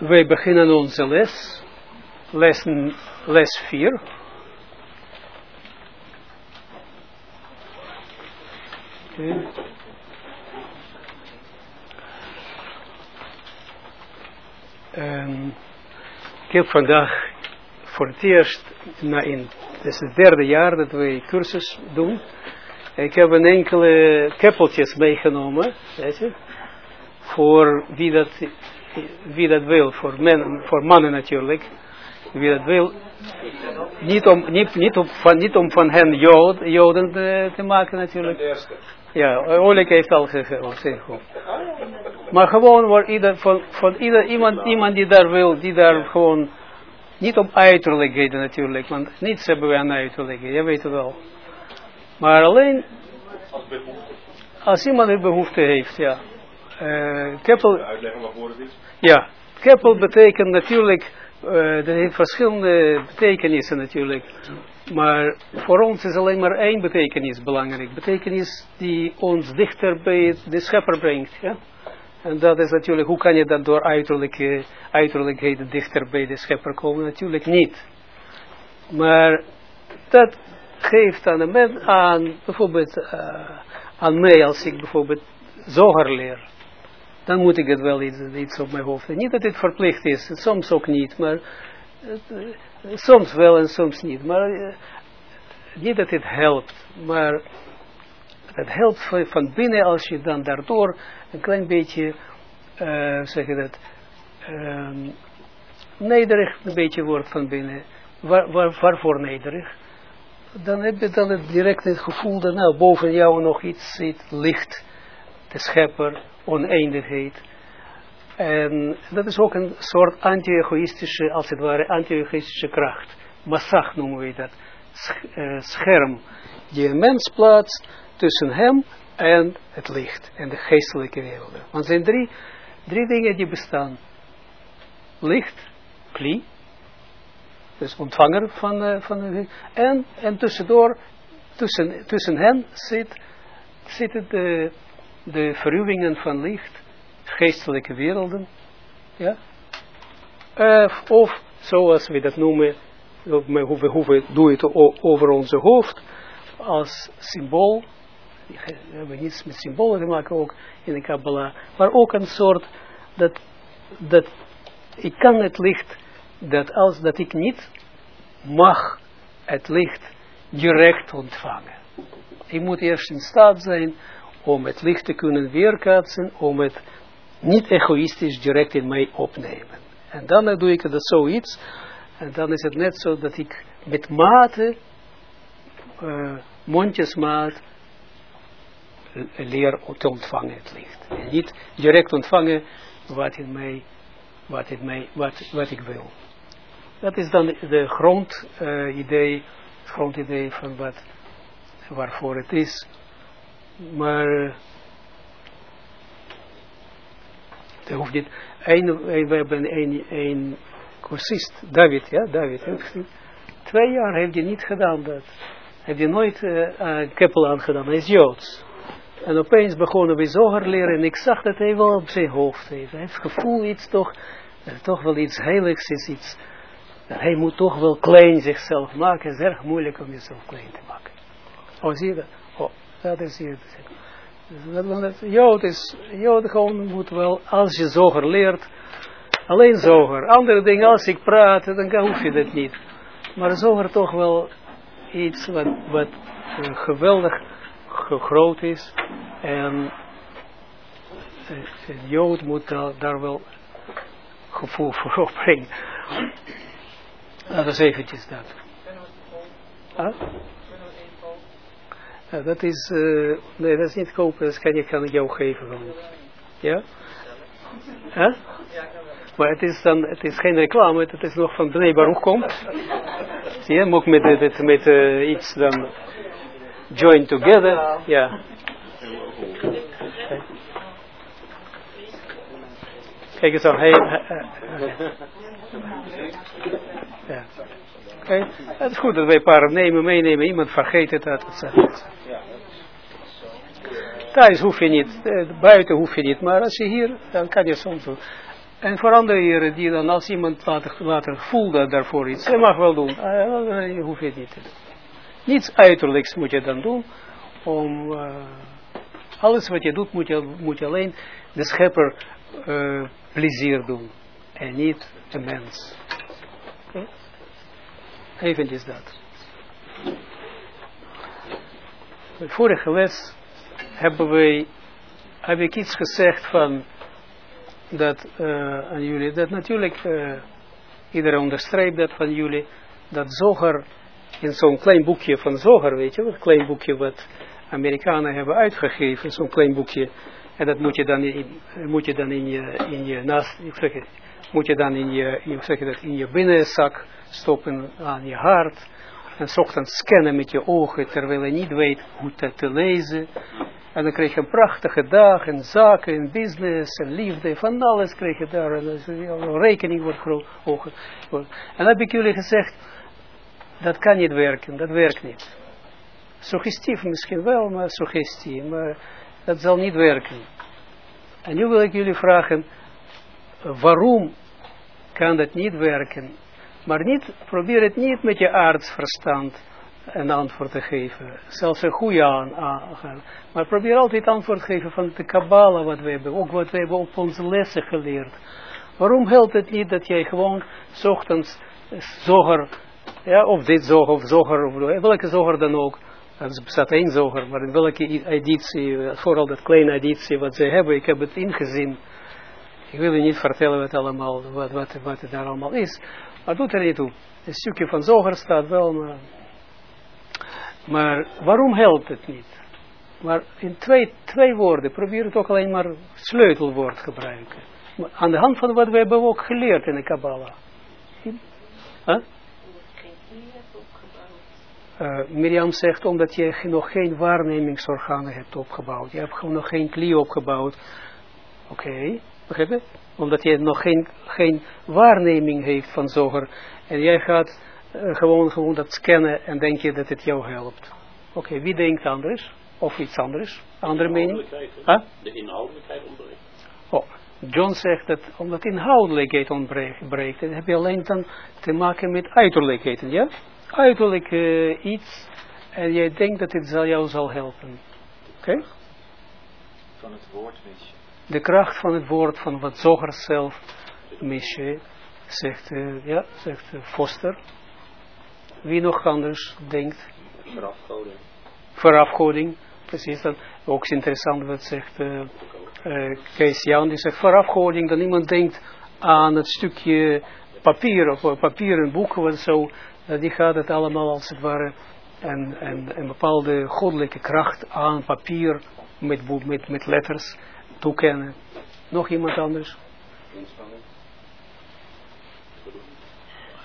wij beginnen onze les, les, les 4. Okay. Um, ik heb vandaag voor het eerst, na in, het is het derde jaar dat we cursus doen. Ik heb een enkele keppeltjes meegenomen, weet je, voor wie dat, wie dat wil, voor, men, voor mannen natuurlijk, wie dat wil. Niet om, niet, niet om, van, niet om van hen jood, joden te, te maken natuurlijk. Ja, Oleg heeft al gezegd. Maar gewoon voor ieder, van, van ieder, iemand, iemand die daar wil, die daar gewoon, niet om uiterlijkheden natuurlijk, want niets hebben we aan uiterlijkheden, je weet het wel. Maar alleen, als iemand een behoefte heeft, ja. Uh, keppel, uitleggen het is? Ja, keppel betekent natuurlijk, uh, er heeft verschillende betekenissen natuurlijk. Maar voor ons is alleen maar één betekenis belangrijk. Betekenis die ons dichter bij de schepper brengt. Ja? En dat is natuurlijk, hoe kan je dan door uiterlijke, uiterlijkheden dichter bij de schepper komen? Natuurlijk niet. Maar dat geeft aan de mens, aan bijvoorbeeld uh, aan mij, als ik bijvoorbeeld zoger leer, dan moet ik het wel iets, iets op mijn hoofd. Niet dat het verplicht is, soms ook niet, maar soms wel en soms niet. Maar niet dat het helpt, maar het helpt van, binnen als je dan daardoor een klein beetje, uh, zeg je dat, nederig een beetje wordt van binnen. Waar, waar, waarvoor nederig? Dan heb je dan direct het gevoel dat nou boven jou nog iets zit, licht, de schepper, oneindigheid. En dat is ook een soort anti-egoïstische, als het ware, anti-egoïstische kracht. Massag noemen we dat. Scherm die een mens plaatst tussen hem en het licht en de geestelijke werelden. Want er zijn drie, drie dingen die bestaan. Licht, kli, dus ontvanger van, uh, van en, en tussendoor, tussen, tussen hen zit, zitten de, de verruwingen van licht, geestelijke werelden, ja, uh, of zoals we dat noemen, we, hoe we doen het over onze hoofd, als symbool, we hebben niets met symbolen te maken ook in de Kabbalah, maar ook een soort dat, dat ik kan het licht, dat als dat ik niet mag het licht direct ontvangen. Ik moet eerst in staat zijn om het licht te kunnen weerkaatsen, om het niet egoïstisch direct in mij opnemen. En dan doe ik dat zoiets, en dan is het net zo dat ik met mate, uh, mondjesmaat, leer te ontvangen het licht. En niet direct ontvangen wat in mij, wat, mij, wat, wat ik wil. Dat is dan de grondidee, uh, grondidee van wat, waarvoor het is. Maar er hoeft niet, een, we hebben een, een cursist, David, ja, David, twee jaar heeft hij niet gedaan dat. Heeft hij nooit uh, keppel aangedaan, hij is Joods. En opeens begonnen we zoger leren en ik zag dat hij wel op zijn hoofd heeft. Hij heeft het gevoel iets toch, dat toch wel iets heiligs is, iets, dat hij moet toch wel klein zichzelf maken. Het is erg moeilijk om jezelf klein te maken. Oh, zie je dat? Dat is hier. Dus Jood is, Jood gewoon moet wel, als je zoger leert, alleen zoger. Andere dingen, als ik praat, dan hoef je dat niet. Maar zoger toch wel iets wat, wat uh, geweldig groot is. En een Jood moet daar, daar wel gevoel voor opbrengen. Dat is eventjes dat. Huh? Dat is, uh, nee, dat is niet kopen, dat kan, je, kan ik jou geven. Dan. Ja? Maar het is dan, het is geen reclame, het is nog van Bnei Baruch komt. Zie je, ook met, met, met uh, iets dan join together. Ja. Kijk eens aan, hij, ja. Het is goed dat wij paar nemen, meenemen. Iemand vergeet het uit het Thuis hoef je niet, buiten hoef je niet, maar als je hier, dan kan je soms En voor andere heren die dan als iemand later, later voelt dat daarvoor iets, hij mag wel doen. Uh, je hoeft het niet doen. Niets uiterlijks moet je dan doen. Om uh, alles wat je doet moet je, moet je alleen de schepper plezier doen. En niet de mens. Okay? Even is dat. Vorige les hebben wij, heb ik iets gezegd van dat uh, aan jullie, dat natuurlijk uh, iedereen onderstreept dat van jullie, dat Zoger in zo'n klein boekje van Zoger, weet je, een klein boekje wat Amerikanen hebben uitgegeven, zo'n klein boekje, en dat moet je dan in, moet je dan in je, in je naast, ik zeg het, moet je dan in je, ik zeg dat, in je binnenzak stoppen aan je hart, en ochtends scannen met je ogen, terwijl je niet weet hoe dat te lezen, en dan kreeg je een prachtige dag, en zaken, en business, en liefde, van alles kreeg je daar. En dus, rekening wordt groot. En dan heb ik jullie gezegd, dat kan niet werken, dat werkt niet. Suggestief misschien wel, maar suggestie, maar dat zal niet werken. En nu wil ik jullie vragen, waarom kan dat niet werken? Maar probeer het niet met je aardsverstand een antwoord te geven. Zelfs een goede aan, Maar probeer altijd antwoord te geven van de Kabbalah wat we hebben. Ook wat we hebben op onze lessen geleerd. Waarom helpt het niet dat jij gewoon ochtends zoger, ja, of dit zoger, of zoger, of welke zoger dan ook. Er bestaat één zoger, maar in welke editie, vooral dat kleine editie wat ze hebben, ik heb het ingezien. Ik wil je niet vertellen wat, allemaal, wat, wat, wat het daar allemaal is. Maar doet er niet toe. Een stukje van zoger staat wel, maar maar waarom helpt het niet? Maar in twee, twee woorden, probeer het ook alleen maar sleutelwoord gebruiken. Aan de hand van wat we hebben ook geleerd in de Kabbalah. Huh? Uh, Mirjam zegt omdat je nog geen waarnemingsorganen hebt opgebouwd. Je hebt gewoon nog geen klie opgebouwd. Oké, begrijp je? Omdat je nog geen, geen waarneming heeft van zoger. En jij gaat uh, gewoon, gewoon dat scannen en denk je dat het jou helpt. Oké, wie denkt anders? Of iets anders? Andere mening? Huh? De inhoudelijkheid ontbreekt. Oh, John zegt dat omdat inhoudelijkheid ontbreekt, dan heb je alleen dan te maken met uiterlijkheden, ja? Uiterlijk uh, iets en jij denkt dat het zal jou zal helpen. Oké? Van het woord mis De kracht van het woord van wat Zoger zelf mis je, zegt, uh, ja, zegt uh, Foster. Wie nog anders denkt? Verafgoding. Verafgoding, precies. Dat ook is interessant wat zegt uh, uh, Kees Jan. Die zegt verafgoding, dat iemand denkt aan het stukje papier of papieren boeken en zo. Die gaat het allemaal als het ware en, en een bepaalde goddelijke kracht aan papier met, met, met letters toekennen. Nog iemand anders?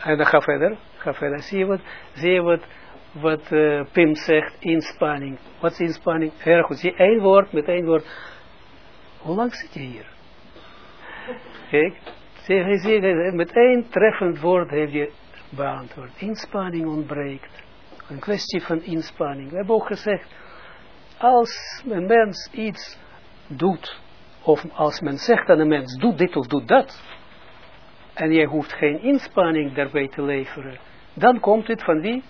En dan ga verder. Zie je wat, zie je wat, wat uh, Pim zegt? Inspanning. Wat is inspanning? Heel goed. Zie één woord met één woord. Hoe lang zit je hier? Kijk. Zie zie je, met één treffend woord heb je beantwoord. Inspanning ontbreekt. Een kwestie van inspanning. We hebben ook gezegd. Als een mens iets doet. Of als men zegt aan een mens. Doe dit of doe dat en jij hoeft geen inspanning daarbij te leveren, dan komt het van wie?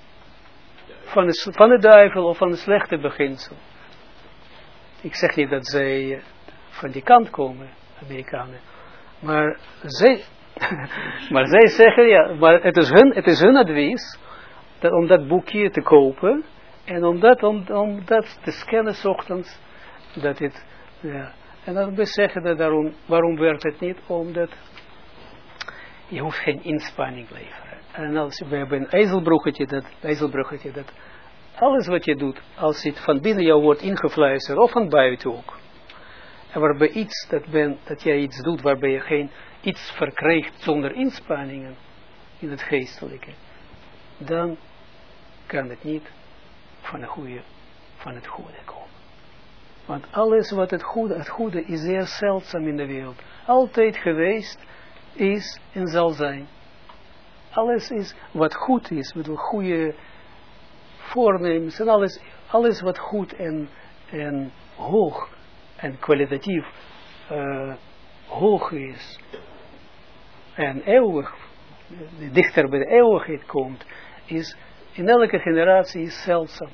Van de, van de duivel of van de slechte beginsel. Ik zeg niet dat zij eh, van die kant komen, Amerikanen. Maar zij, maar zij zeggen, ja, maar het is hun, het is hun advies dat, om dat boekje te kopen en om dat, om, om dat te scannen ochtends, dat het, ja. En dan we zeggen dat daarom, waarom werkt het niet? Omdat je hoeft geen inspanning leveren. En als we hebben een ijzelbruggetje, dat, ijzelbruggetje, dat alles wat je doet, als het van binnen jou wordt ingefluisterd, of van buiten ook, en waarbij iets, dat, ben, dat jij iets doet, waarbij je geen iets verkrijgt zonder inspanningen in het geestelijke, dan kan het niet van, een goede, van het goede komen. Want alles wat het goede, het goede is zeer zeldzaam in de wereld. Altijd geweest, is en zal zijn. Alles is wat goed is, met goede voornemens en alles, alles wat goed en, en hoog en kwalitatief uh, hoog is, en eeuwig, dichter bij de eeuwigheid komt, is in elke generatie zeldzaam.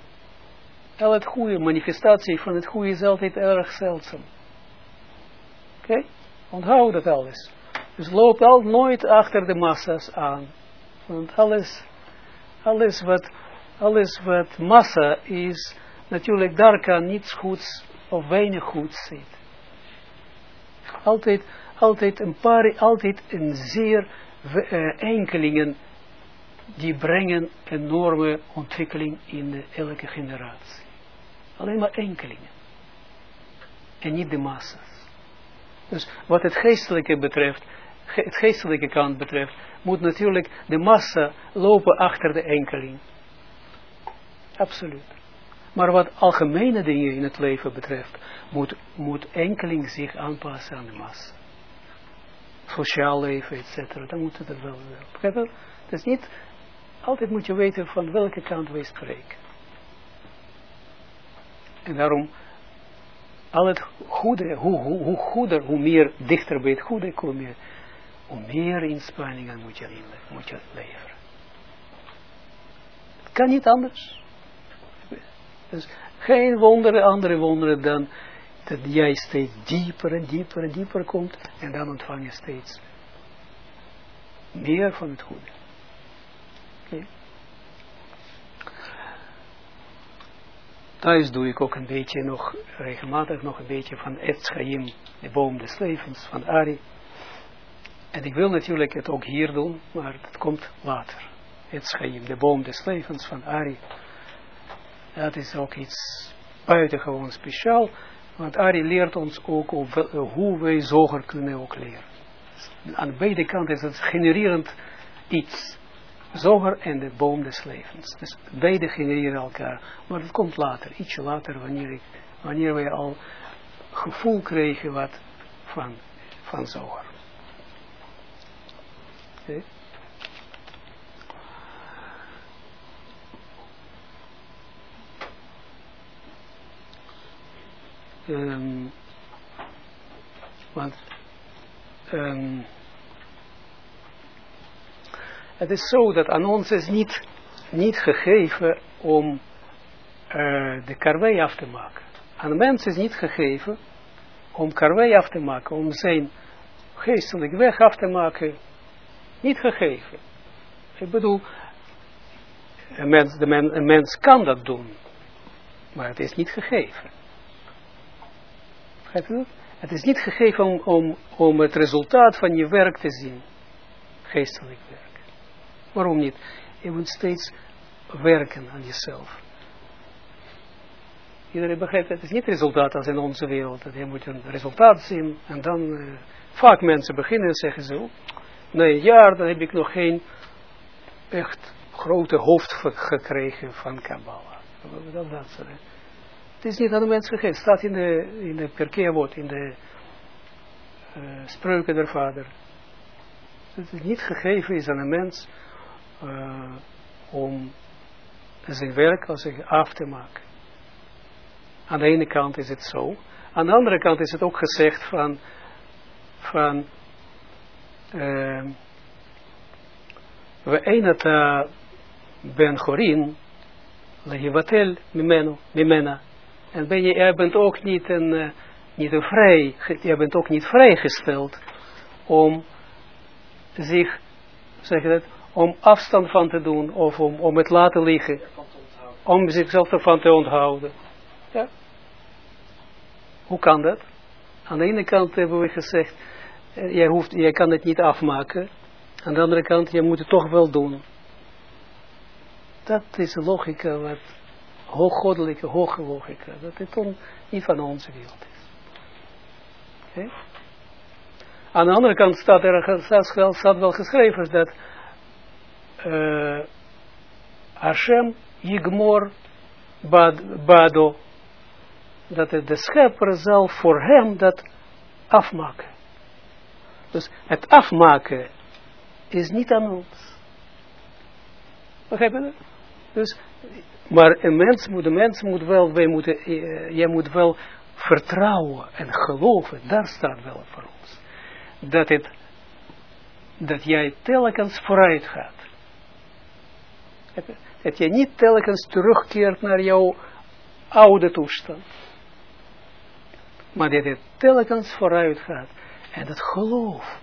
Al het goede, manifestatie van het goede is altijd erg zeldzaam. Oké? Onthoud dat alles. Dus loop al nooit achter de massa's aan. Want alles, alles wat, alles wat massa is, natuurlijk daar kan niets goeds of weinig goeds zitten. Altijd, altijd een paar, altijd een zeer uh, enkelingen die brengen enorme ontwikkeling in elke generatie. Alleen maar enkelingen. En niet de massa's. Dus wat het geestelijke betreft, het geestelijke kant betreft, moet natuurlijk de massa lopen achter de enkeling. Absoluut. Maar wat algemene dingen in het leven betreft, moet, moet enkeling zich aanpassen aan de massa. Sociaal leven, et cetera, dan moet het wel. Begrijp? Het is niet, altijd moet je weten van welke kant wij spreken. En daarom, al het goede, hoe, hoe, hoe goeder, hoe meer dichter bij het goede kom je, hoe meer inspanningen moet je, moet je leveren. Het kan niet anders. Dus geen wonderen, andere wonderen dan dat jij steeds dieper en dieper en dieper komt en dan ontvang je steeds meer van het goede. Thuis doe ik ook een beetje nog, regelmatig nog een beetje van Etschaim, de boom des levens, van Ari. En ik wil natuurlijk het ook hier doen, maar dat komt later. Etschaim, de boom des levens van Ari. Dat is ook iets buitengewoon speciaal, want Ari leert ons ook hoe wij zoger kunnen ook leren. Aan beide kanten is het genererend iets. Zoger en de boom des levens. Dus beide genereren elkaar. Maar dat komt later, ietsje later, wanneer, ik, wanneer wij al gevoel krijgen wat van, van zoger. Okay. Um, want um, het is zo dat aan ons is niet, niet gegeven om uh, de karwei af te maken. Aan mens is niet gegeven om karwei af te maken, om zijn geestelijk weg af te maken, niet gegeven. Ik bedoel, een mens, de mens kan dat doen, maar het is niet gegeven. Het is niet gegeven om, om, om het resultaat van je werk te zien. Geestelijk. Waarom niet? Je moet steeds werken aan jezelf. Iedereen begrijpt, het is niet resultaat als in onze wereld. Je moet een resultaat zien en dan, uh, vaak mensen beginnen en zeggen zo, na een jaar dan heb ik nog geen echt grote hoofd gekregen van Kabbalah. Dat, dat, dat, het is niet aan de mens gegeven. Het staat in de, in de perkeerwoord, in de uh, spreuken der vader. Het is niet gegeven is aan een mens uh, om zijn werk als zich af te maken. Aan de ene kant is het zo. Aan de andere kant is het ook gezegd van van uh, we einata ben chorin lehivatel mimeno, mimena en ben je, jij bent ook niet een, uh, niet een vrij, jij bent ook niet vrijgesteld om zich, zeg dat, om afstand van te doen of om, om het laten liggen. Om zichzelf ervan te onthouden. Ja. Hoe kan dat? Aan de ene kant hebben we gezegd, uh, jij, hoeft, jij kan het niet afmaken. Aan de andere kant, je moet het toch wel doen. Dat is de logica wat hooggoddelijke, hoge logica, dat het dan niet van onze wereld is. Aan de andere kant staat er staat, staat wel geschreven dat uh, Hashem Yigmor bad, Bado, dat de schepper zal voor hem dat afmaken. Dus het afmaken is niet aan ons. Begrijp je? Dus maar een mens moet, een mens moet wel, wij moeten, jij moet wel vertrouwen en geloven, daar staat wel voor ons. Dat het dat jij telkens vooruit gaat. Dat jij niet telkens terugkeert naar jouw oude toestand. Maar dat je telkens vooruit gaat. En dat geloof,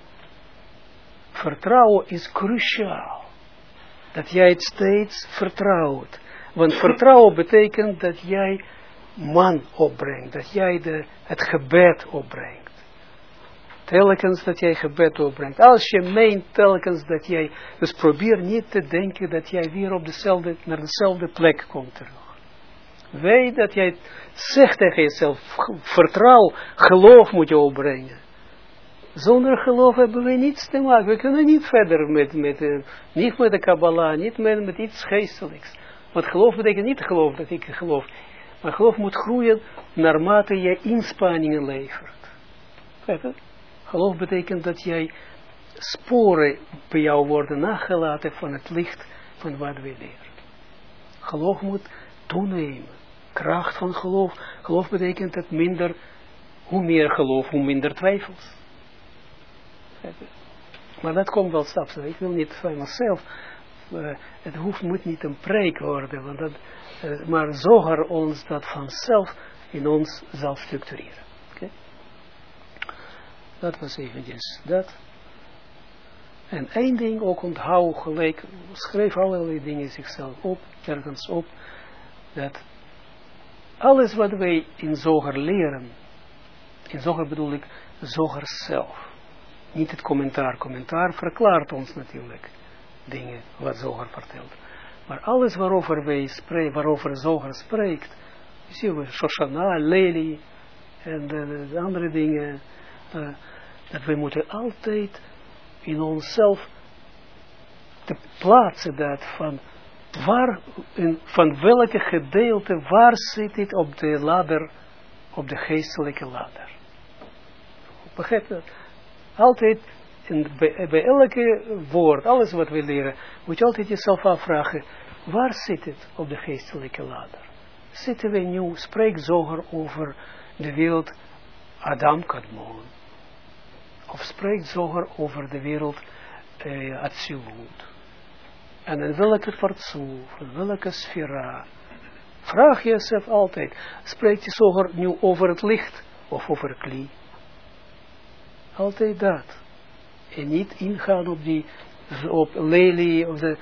vertrouwen is cruciaal. Dat jij het steeds vertrouwt. Want vertrouwen betekent dat jij man opbrengt. Dat jij het gebed opbrengt. Telkens dat jij gebed opbrengt. Als je meent telkens dat jij... Dus probeer niet te denken dat jij weer op dezelfde, naar dezelfde plek komt terug. Weet dat jij zegt tegen jezelf, vertrouw, geloof moet je opbrengen. Zonder geloof hebben we niets te maken. We kunnen niet verder met, met uh, niet met de Kabbalah, niet met, met iets geestelijks. Want geloof betekent niet geloof dat ik geloof. Maar geloof moet groeien naarmate je inspanningen levert. Geloof betekent dat jij sporen bij jou worden nagelaten van het licht van wat we leren. Geloof moet toenemen. Kracht van geloof. Geloof betekent dat minder, hoe meer geloof, hoe minder twijfels. Maar dat komt wel straks. Ik wil niet van mezelf. Uh, het hoeft, moet niet een preek worden. Want dat, uh, maar zoger ons dat vanzelf in ons zal structureren. Dat was eventjes dat. En één ding ook onthoud gelijk. Schreef allerlei dingen zichzelf op. Ergens op. Dat alles wat wij in zoger leren. In zoger bedoel ik zoger zelf niet het commentaar. Commentaar verklaart ons natuurlijk dingen wat Zoger vertelt. Maar alles waarover wij spreken, waarover Zoger spreekt, zien we Shoshana, Lely en de andere dingen, uh, dat we moeten altijd in onszelf te plaatsen dat van waar, in, van welke gedeelte, waar zit dit op de ladder, op de geestelijke ladder. Begrijp dat? Altijd, in, bij, bij elke woord, alles wat we leren, moet je altijd jezelf afvragen, waar zit het op de geestelijke ladder? Zitten we nu, spreek zoger over de wereld Adam Kadmon. Of spreekt zoger over de wereld eh, Atsilut. En in welke partsoef, in welke sfera. Vraag jezelf altijd, spreekt je zoger nu over het licht of over kli? Altijd dat. En niet ingaan op die, op lelie, of de,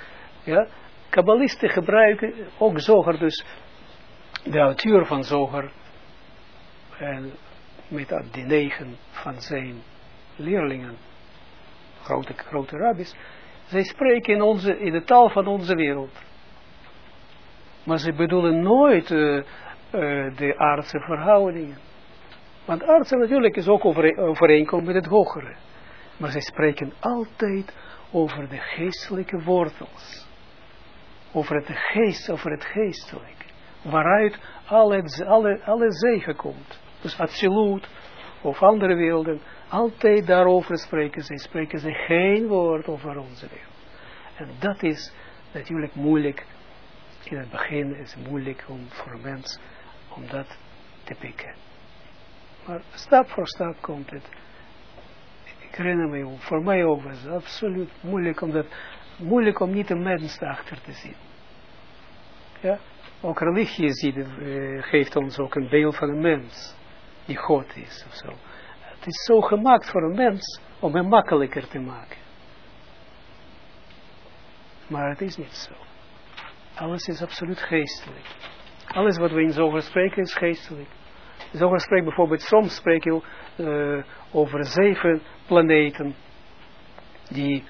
ja. Kabbalisten gebruiken ook zoger, dus de auteur van zoger, en met de negen van zijn leerlingen, grote, grote rabbis, zij spreken in, onze, in de taal van onze wereld. Maar ze bedoelen nooit uh, uh, de aardse verhoudingen. Want artsen natuurlijk is ook overeenkomen met het hogere. Maar zij spreken altijd over de geestelijke wortels. Over het geest, over het geestelijke. Waaruit alle, alle, alle zegen komt. Dus absoluut, of andere werelden, altijd daarover spreken zij. Spreken zij geen woord over onze wereld. En dat is natuurlijk moeilijk. In het begin is het moeilijk om voor een mens om dat te pikken. Maar stap voor stap komt het. Ik herinner me, voor mij ook het absoluut moeilijk om, dat, moeilijk om niet een mens achter te zien. Ja? Ook religie ziet, uh, geeft ons ook een beeld van een mens die God is of zo. Het is zo gemaakt voor een mens om hem makkelijker te maken. Maar het is niet zo. Alles is absoluut geestelijk. Alles wat we in zo spreken is geestelijk. Zoger spreekt bijvoorbeeld, soms spreek je uh, over zeven planeten die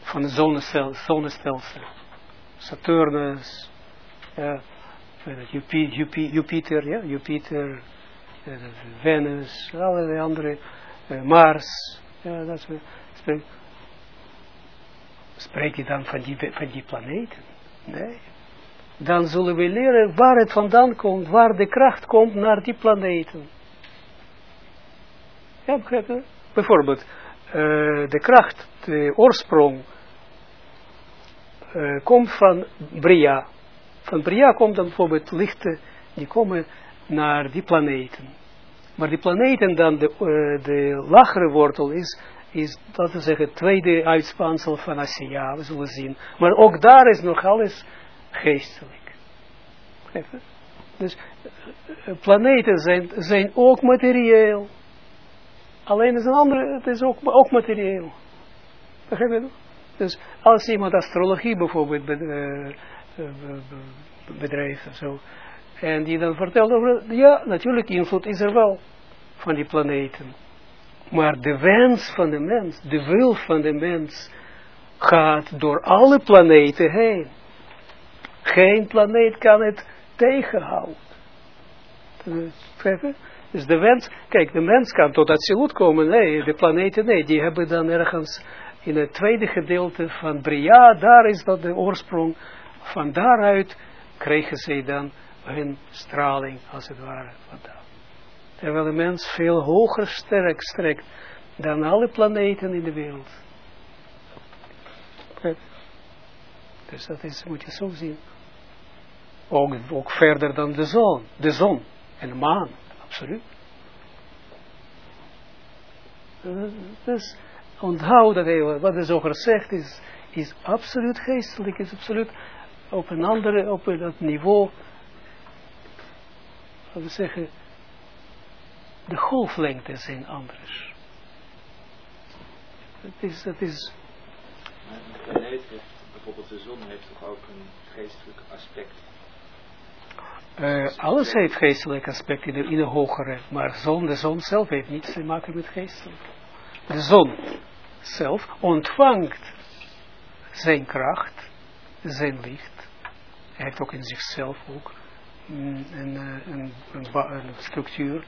van het zonnestelsel. Saturnus, Jupiter, Jupiter, ja, Jupiter Venus, allerlei andere, uh, Mars, ja, dat spreek, spreek je dan van die, van die planeten? Nee, dan zullen we leren waar het vandaan komt, waar de kracht komt naar die planeten. Ja, begrijp je? Bijvoorbeeld, uh, de kracht, de oorsprong, komt van Bria. Van Bria komt dan bijvoorbeeld lichten, die komen naar die planeten. Maar die planeten dan, de, uh, de lagere wortel is, is, dat we zeggen, het tweede uitspansel van Asiya, we zullen zien. Maar ook daar is nog alles geestelijk. Dus uh, planeten zijn, zijn ook materieel. Alleen is een andere, het is ook, ook materieel. Begrijp je dat? Dus als iemand astrologie bijvoorbeeld bedrijft of zo, en die dan vertelt over, ja, natuurlijk invloed is er wel van die planeten. Maar de wens van de mens, de wil van de mens, gaat door alle planeten heen. Geen planeet kan het tegenhouden. Dus de wens, kijk, de mens kan tot absoluut komen, nee, de planeten, nee, die hebben dan ergens in het tweede gedeelte van Bria, daar is dat de oorsprong, van daaruit kregen zij dan hun straling, als het ware, vandaan. Terwijl de mens veel hoger sterk strekt dan alle planeten in de wereld. Dus dat is, moet je zo zien. Ook, ook verder dan de zon. De zon en de maan, absoluut. Dus onthoud dat even, wat de zoger zegt is, is absoluut geestelijk, is absoluut op een andere, op dat niveau, laten we zeggen, de golflengte zijn anders. Het is, het is... De planeet heeft, bijvoorbeeld de zon heeft toch ook een geestelijk aspect? Uh, alles heeft geestelijk aspect in de, in de hogere, maar zon, de zon zelf heeft niets te maken met geestelijk. De zon zelf ontvangt zijn kracht, zijn licht. Hij heeft ook in zichzelf ook een, een, een, een structuur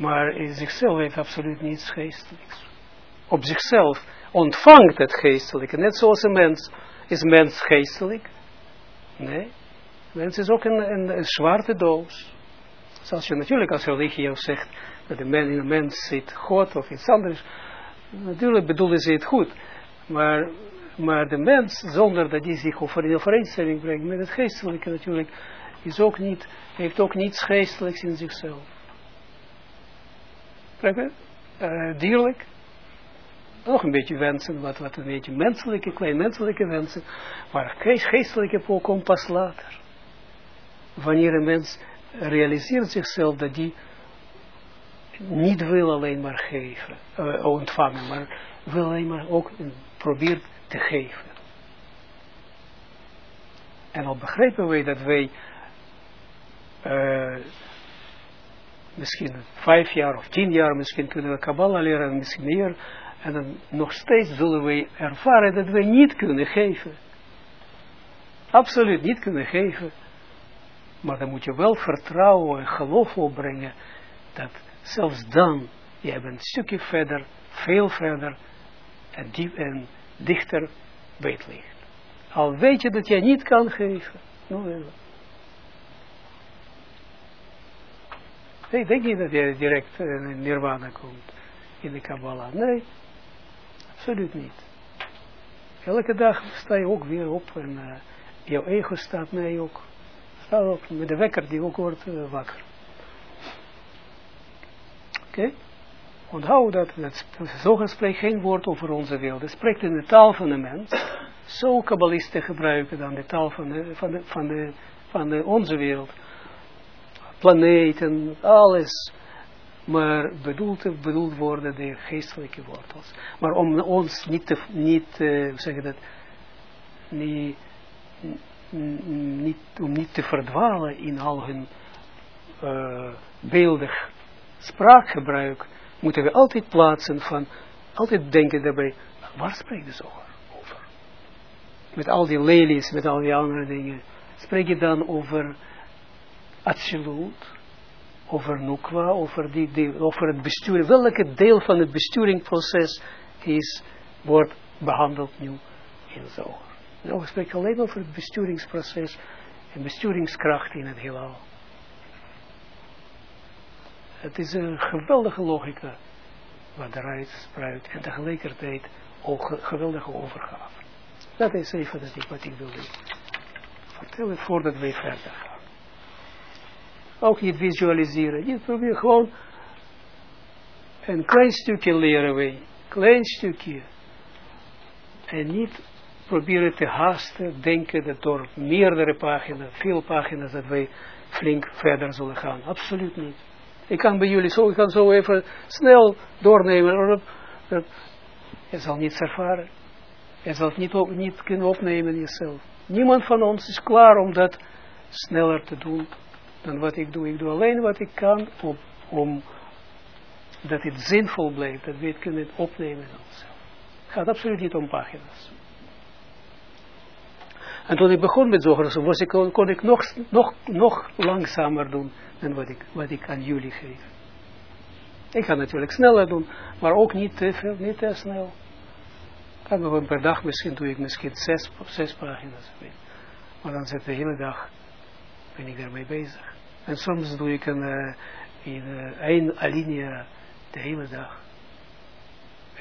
maar in zichzelf heeft absoluut niets geestelijks. Op zichzelf ontvangt het geestelijke, net zoals een mens. Is mens geestelijk? Nee. Mens is ook een, een, zwarte doos. Zoals je natuurlijk als religie zegt, dat de in een mens zit God of iets anders. Natuurlijk bedoelen ze het goed. Maar, maar de mens, zonder dat hij zich over in overeenstemming brengt met het geestelijke natuurlijk, is ook niet, heeft ook niets geestelijks in zichzelf. Uh, dierlijk. Nog een beetje wensen, wat, wat een beetje menselijke, klein menselijke wensen. Maar geestelijke komt pas later. Wanneer een mens realiseert zichzelf dat die niet wil alleen maar geven, uh, ontvangen, maar wil alleen maar ook probeert te geven. En al begrijpen wij dat wij uh, misschien vijf jaar of tien jaar, misschien kunnen we Kabbalah leren, misschien meer. En dan nog steeds zullen we ervaren dat we niet kunnen geven. Absoluut niet kunnen geven. Maar dan moet je wel vertrouwen en geloof opbrengen dat zelfs dan je een stukje verder, veel verder en, diep en dichter weet ligt. Al weet je dat je niet kan geven. Nou, Ik denk niet dat je direct in nirvana komt in de Kabbalah. Nee, absoluut niet. Elke dag sta je ook weer op en jouw ego staat mee ook. Sta op met de wekker die ook wordt wakker. Oké? Onthoud dat, dat zoger spreekt geen woord over onze wereld. Het spreekt in de taal van de mens. Zo kabbalisten gebruiken dan de taal van, de, van, de, van, de, van de onze wereld planeten, alles. Maar bedoeld, bedoeld worden de geestelijke wortels. Maar om ons niet te, niet, uh, zeggen dat, niet, niet, om niet te verdwalen in al hun uh, beeldig spraakgebruik, moeten we altijd plaatsen van, altijd denken daarbij, waar spreekt de over? Met al die lelies, met al die andere dingen. Spreek je dan over absoluut, over Nukwa, over, die, die, over het besturen, welke deel van het besturingsproces is, wordt behandeld nu in Zoger. Nou, we spreken alleen over het besturingsproces en besturingskracht in het heelal. Het is een geweldige logica wat eruit spruit en tegelijkertijd ook geweldige overgave. Dat is even wat ik wilde vertellen voordat wij verder gaan. Ook niet visualiseren. Je probeert gewoon een klein stukje leren wij, klein stukje. En niet proberen te haasten, denken dat door meerdere pagina's, veel pagina's, dat wij flink verder zullen gaan. Absoluut niet. Ik kan bij jullie zo, ik kan zo even snel doornemen. Je zal niets ervaren. Je zal het niet, op, niet kunnen opnemen jezelf. Niemand van ons is klaar om dat sneller te doen dan wat ik doe. Ik doe alleen wat ik kan om, om dat het zinvol blijft, dat we het kunnen opnemen in onszelf. Het gaat absoluut niet om pagina's. En toen ik begon met zoger, was ik, kon ik nog, nog, nog langzamer doen dan wat ik, wat ik aan jullie geef. Ik kan natuurlijk sneller doen, maar ook niet te veel, niet te snel. Kan nog per dag misschien doe ik misschien zes, zes pagina's. Maar dan zit de hele dag, ben ik daarmee bezig. En soms doe ik een, uh, in, uh, één alinea de hele dag.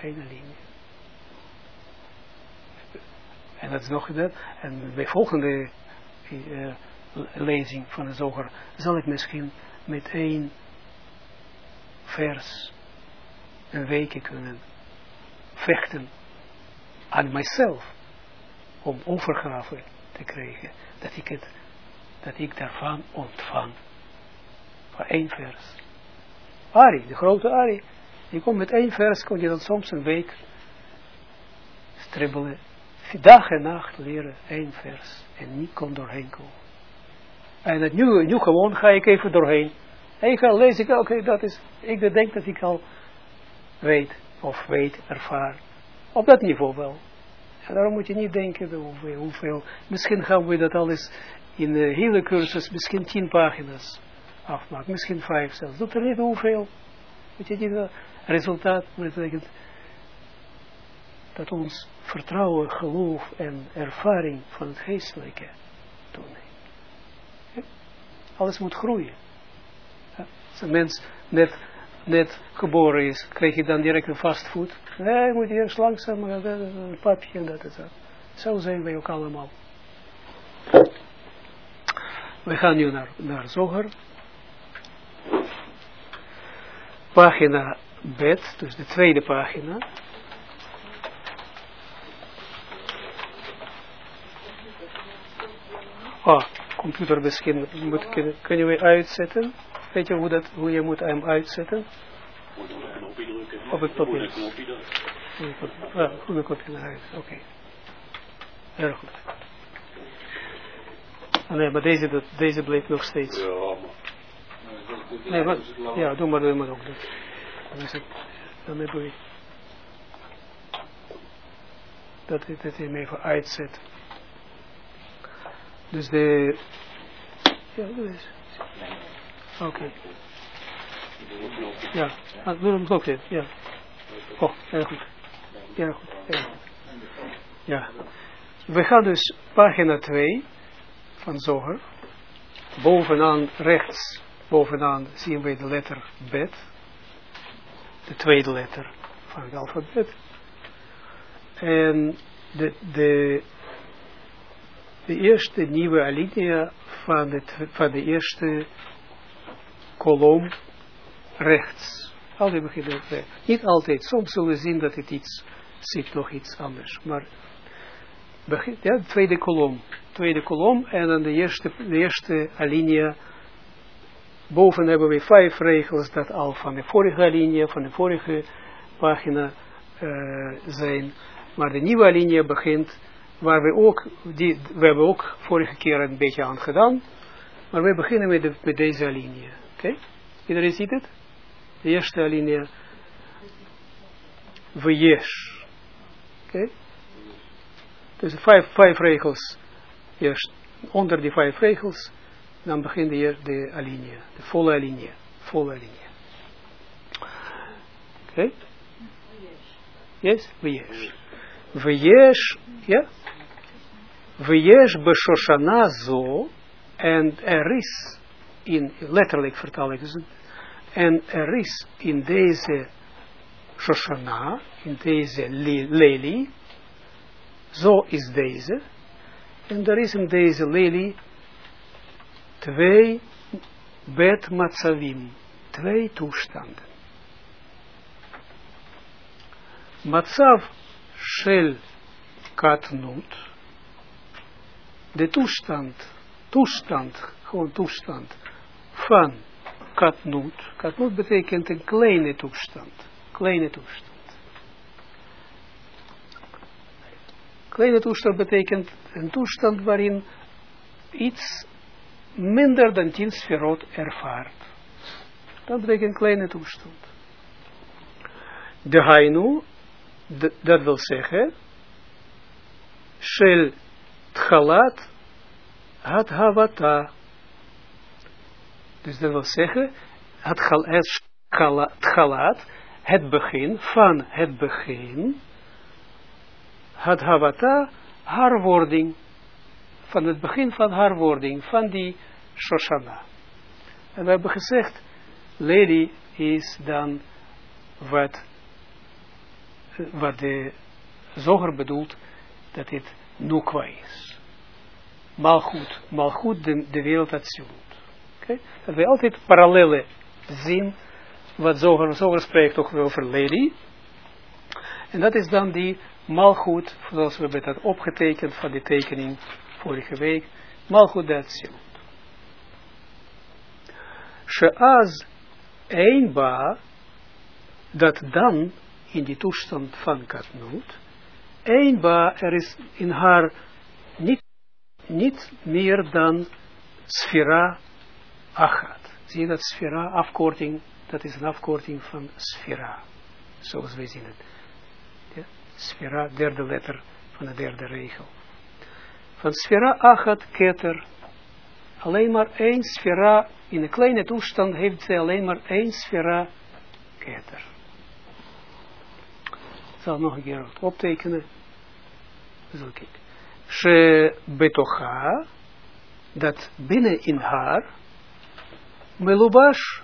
Eén alinea. En dat is nog dat. En bij volgende uh, lezing van de zoger zal ik misschien met één vers een week kunnen vechten aan mijzelf om overgave te krijgen. Dat ik het, dat ik daarvan ontvang. Voor één vers. Ari, de grote Ari. Je komt met één vers, kon je dan soms een week stribbelen dag en nacht leren één vers en niet kon doorheen komen. En het nu, nu gewoon ga ik even doorheen. En ik ga lees ik, oké, dat is, ik denk dat ik al weet, of weet, ervaar. Op dat niveau wel. En daarom moet je niet denken hoeveel, hoeveel. Misschien gaan we dat alles in de hele cursus, misschien tien pagina's afmaken, misschien vijf zelfs. Doet er niet hoeveel. Weet je niet, het resultaat betekent dat ons vertrouwen, geloof en ervaring van het geestelijke toeneemt. Alles moet groeien. Als een mens net, net geboren is, krijg je dan direct een vastvoet. Nee, je moet eerst langzaam, een papje en dat is dat. Zo zijn wij ook allemaal. We gaan nu naar, naar Zoger. Pagina bed, dus de tweede pagina. Ah, computer misschien moet, kun, kun je uitzetten. Weet je hoe, dat, hoe je moet hem uitzetten? Op het papier. Ah, goede kopje naar oké. Erg goed. Ah, nee, maar deze, dat, deze bleef nog steeds. Ja, maar. Nee, maar, ja, doe maar, doe maar ook. Dan is het, dan heb je dat, dat je hem even uitzet. Dus de... Ja, dat is... Oké. Okay. Ja, ah, doe hem knopje, ja. Oh, heel goed. Ja, goed. Heel goed. Ja. We gaan dus pagina 2 van Zoger. Bovenaan rechts, bovenaan zien we de letter bet. De tweede letter van het alfabet. En de, de de eerste nieuwe alinea van, het, van de eerste kolom rechts. Altijd beginnen we. Niet altijd. Soms zullen we zien dat het iets zit nog iets anders. Maar ja, tweede kolom. Tweede kolom en dan de eerste, de eerste alinea. Boven hebben we vijf regels dat al van de vorige alinea, van de vorige pagina uh, zijn. Maar de nieuwe alinea begint waar we ook, die, we hebben ook vorige keer een beetje aan gedaan, maar we beginnen met, de, met deze alinea. Oké? Iedereen ziet het? De eerste alinea. Weyesh. Oké? Dus vijf, vijf regels. Eerst onder die vijf regels, dan begint de, de alinea. De volle alinea. Volle alinea. Oké? Okay? Yes? Weyesh. Weyesh, ja? Weyesh beshoshana zo, en er is, in, letterlijk vertaal ik het, en er is in deze Shoshana, in deze lelie, zo is deze, en er is in deze lelie twee bet matzavim, twee toestanden. Matzav shel katnut, de toestand, toestand, gewoon toestand van katnut. Katnut betekent een kleine toestand, kleine toestand. Kleine toestand betekent een toestand waarin iets minder dan tien sferot ervaart. Dat betekent kleine toestand. De hainu, dat wil zeggen, shel tchalat had havata. Dus dat wil zeggen, het tchalat, het begin, van het begin, had havata, haar wording, van het begin van haar wording, van die Shoshana. En we hebben gezegd, lady is dan wat, wat de zoger bedoelt, dat het nukwa is. Malchut, malchut de, de wereld absoluut. Okay? Dat we altijd parallellen zien, wat zoger, zoger spreekt ook over lady. En dat is dan die malchut, zoals we hebben dat opgetekend van die tekening vorige week, malchut de absoluut. Sheaz Einba, dat dan in die toestand van Katnoot, Einba, er is in haar niet, niet meer dan Sfera Achat. Zie je dat Sfera, afkorting, dat is een afkorting van Sfera, zoals wij zien het. Sfera, derde letter van de derde regel. Van Sfera Achat Keter, alleen maar één Sfera in een kleine toestand heeft zij alleen maar één sfera keter. Ik zal nog een keer optekenen. Zo kijk. She betocha, dat binnen in haar, melubash,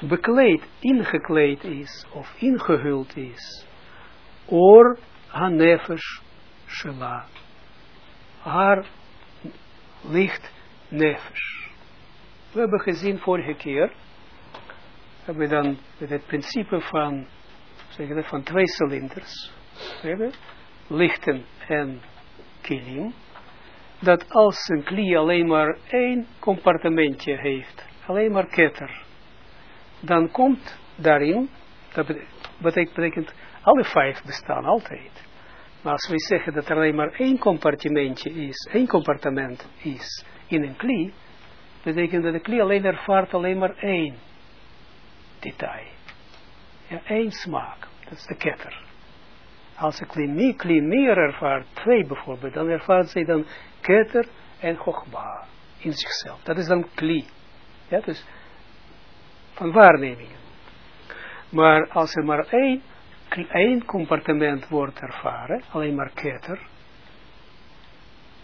bekleed, ingekleed is, of ingehuld is, or hanefesh shela. Haar licht nefesh. We hebben gezien vorige keer, hebben we dan met het principe van, zeg dat, van twee cilinders, lichten en kilim, dat als een kli alleen maar één compartimentje heeft, alleen maar ketter, dan komt daarin, dat betekent, betekent alle vijf bestaan altijd. Maar als we zeggen dat er alleen maar één compartimentje is, één compartiment is in een kli, betekent dat de kli alleen ervaart alleen maar één detail. Ja, één smaak. Dat is de ketter. Als een kli, meer ervaart, twee bijvoorbeeld, dan ervaart zij dan ketter en chogba in zichzelf. Dat is dan kli. Ja, dus van waarnemingen. Maar als er maar één, één compartiment wordt ervaren, alleen maar ketter,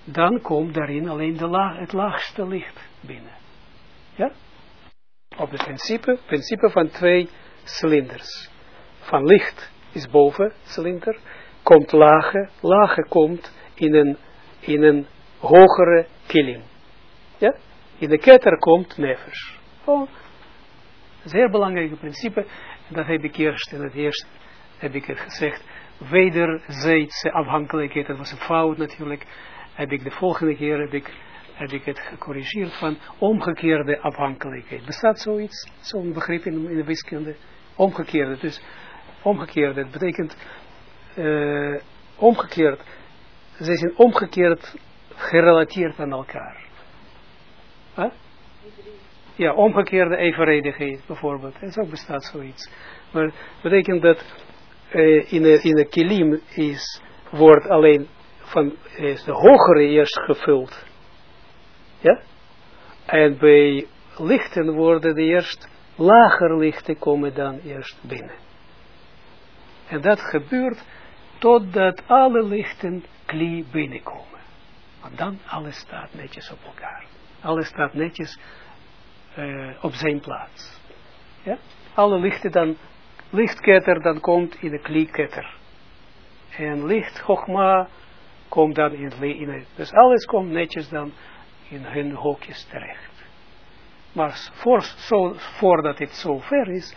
dan komt daarin alleen de laag, het laagste licht binnen. Ja? Op het principe, principe van twee cilinders. Van licht is boven cilinder, komt lage, lage komt in een, in een hogere killing. Ja? In de ketter komt nefesh. Oh, een zeer belangrijk principe. Dat heb ik eerst in het eerst heb ik het gezegd. Wederzijdse afhankelijkheid, dat was een fout natuurlijk. Heb ik de volgende keer heb ik heb ik het gecorrigeerd van omgekeerde afhankelijkheid. Bestaat zoiets, zo'n begrip in, de wiskunde? Omgekeerde, dus omgekeerde, dat betekent uh, omgekeerd. Ze zijn omgekeerd gerelateerd aan elkaar. Ja, omgekeerde evenredigheid bijvoorbeeld. En zo bestaat zoiets. Maar betekent dat uh, in de, in de kilim is, wordt alleen van is de hogere eerst gevuld ja? En bij lichten worden de eerst lager lichten komen dan eerst binnen. En dat gebeurt totdat alle lichten kli binnenkomen. Want dan alles staat netjes op elkaar. Alles staat netjes uh, op zijn plaats. Ja? Alle lichten dan, lichtketter dan komt in de klieketter. En licht komt dan in, in dus alles komt netjes dan in hun hokjes terecht. Maar voor, zo, voordat het zo ver is,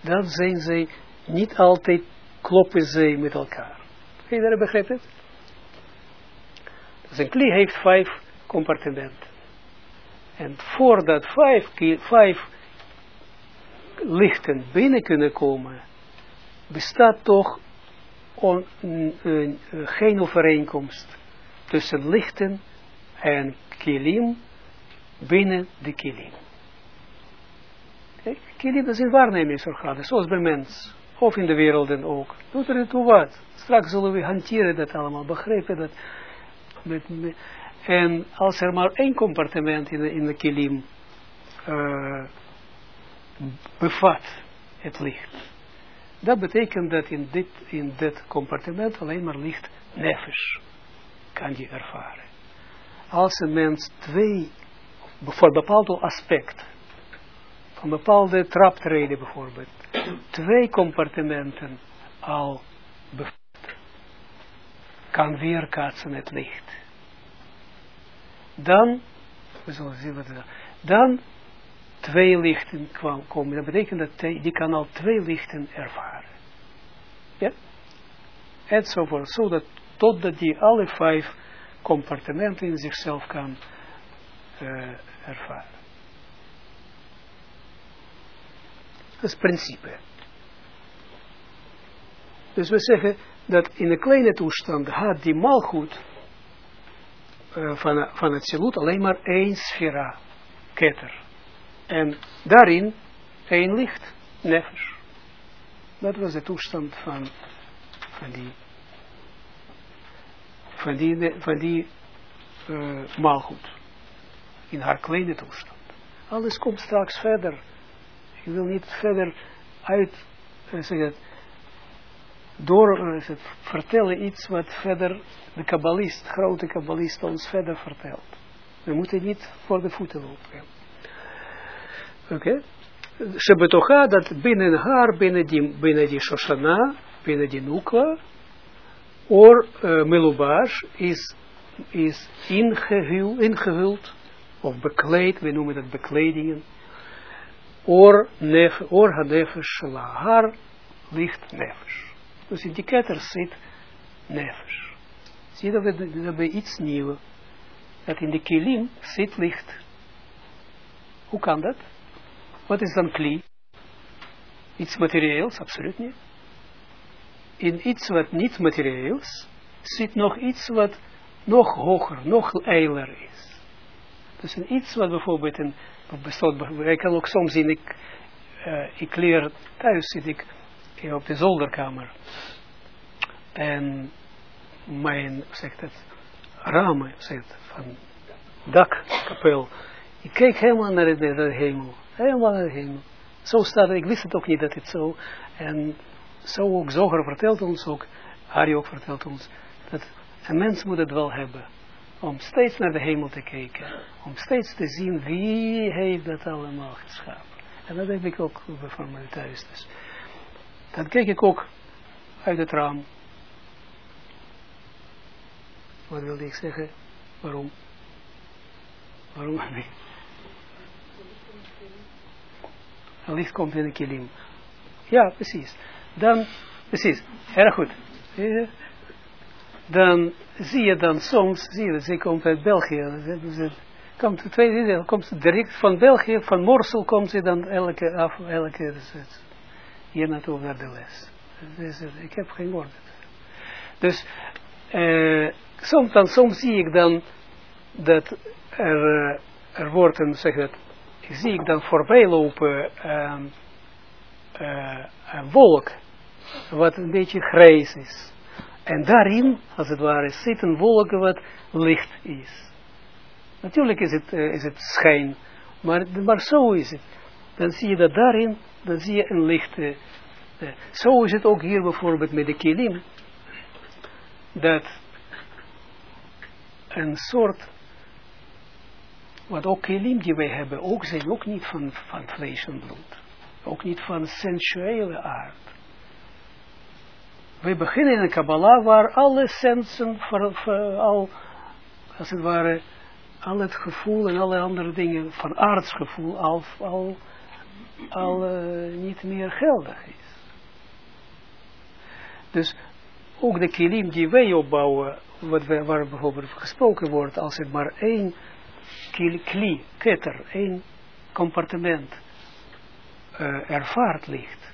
dan zijn zij niet altijd kloppen ze met elkaar. Iedereen begrijpt het? Dus een kli heeft vijf compartimenten. En voordat vijf, vijf lichten binnen kunnen komen, bestaat toch on, geen overeenkomst tussen lichten en kilim binnen de kilim. Kilim is een waarnemingsorgaan, zoals bij mens, of in de werelden ook. Doet er toe wat. Straks zullen we hanteren dat allemaal, begrijpen dat. Met, en als er maar één compartiment in de, in de kilim uh, bevat het licht, dat betekent dat in dit, in dit compartiment alleen maar licht nefesh kan je ervaren. Als een mens twee, voor bepaalde aspect, van bepaalde traptreden bijvoorbeeld, twee compartimenten al bevat, kan weerkaatsen het licht. Dan, we zullen zien wat dan twee lichten kwam, komen. Dat betekent dat die kan al twee lichten ervaren. Ja? Enzovoort. Zodat totdat die alle vijf compartimenten in zichzelf kan uh, ervaren. Dat is principe. Dus we zeggen dat in de kleine toestand had die malgoed uh, van, van het silut alleen maar één sfera, ketter. En daarin één licht, nefesh. Dat was de toestand van, van die, van die, van die uh, maalgoed. In haar kleine toestand. Alles komt straks verder. Ik wil niet verder uit, uh, zeg het, door uh, het, vertellen iets wat verder de kabbalist, grote kabbalist ons verder vertelt. We moeten niet voor de voeten lopen. Oké. Betocha dat binnen haar, binnen die, binnen die Shoshana, binnen die Nukwa, or uh, is, is ingehuld, ingehuld, of bekleed, we noemen dat bekledingen, or, nef, or hanefesh haar licht nefesh. Dus in die ketter zit nefesh. Zie dat we, we iets nieuws, dat in de kilim zit licht. Hoe kan dat? Wat is dan kli? Iets materieels, absoluut niet. In iets wat niet materieels zit nog iets wat nog hoger, nog eiler is. Dus in iets wat bijvoorbeeld een bestaat, ik kan ook soms zien, ik, uh, ik leer thuis, zit ik op de zolderkamer. En mijn, zegt het, ramen, zegt van dakkapel. Ik kijk helemaal naar de, naar de hemel. Helemaal naar de hemel. Zo staat ik wist het ook niet dat het zo. En zo ook Zoger vertelt ons ook, Harry ook vertelt ons, dat een mens moet het wel hebben. Om steeds naar de hemel te kijken. Om steeds te zien wie heeft dat allemaal geschapen. En dat heb ik ook van mij thuis. Dus. Dan kijk ik ook uit het raam. Wat wilde ik zeggen? Waarom? Waarom niet? Een licht komt in een kilim. Ja, precies. Dan, precies, erg goed. Dan zie je dan soms, zie je, ze komt uit België. Ze, komt, twee, komt direct van België, van Morsel komt ze dan elke, af, elke hier naartoe naar de les. Ik heb geen woorden. Dus, uh, soms, dan, soms zie ik dan dat er, uh, er wordt een, zeg dat, zie ik dan voorbij lopen uh, uh, een wolk, wat een beetje grijs is. En daarin, als het ware, zit een wolk wat licht is. Natuurlijk is het, uh, is het schijn, maar, maar zo is het. Dan zie je dat daarin, dan zie je een lichte. Uh, zo is het ook hier bijvoorbeeld met de kilim. Dat een soort want ook kelim die wij hebben, ook zijn ook niet van, van vlees en bloed. Ook niet van sensuele aard. We beginnen in de Kabbalah waar alle sensen, al, als het ware, al het gevoel en alle andere dingen van aardsgevoel al, al, al uh, niet meer geldig is. Dus ook de kilim die wij opbouwen, wat waar bijvoorbeeld gesproken wordt, als er maar één kli, ketter, één compartiment uh, ervaart ligt,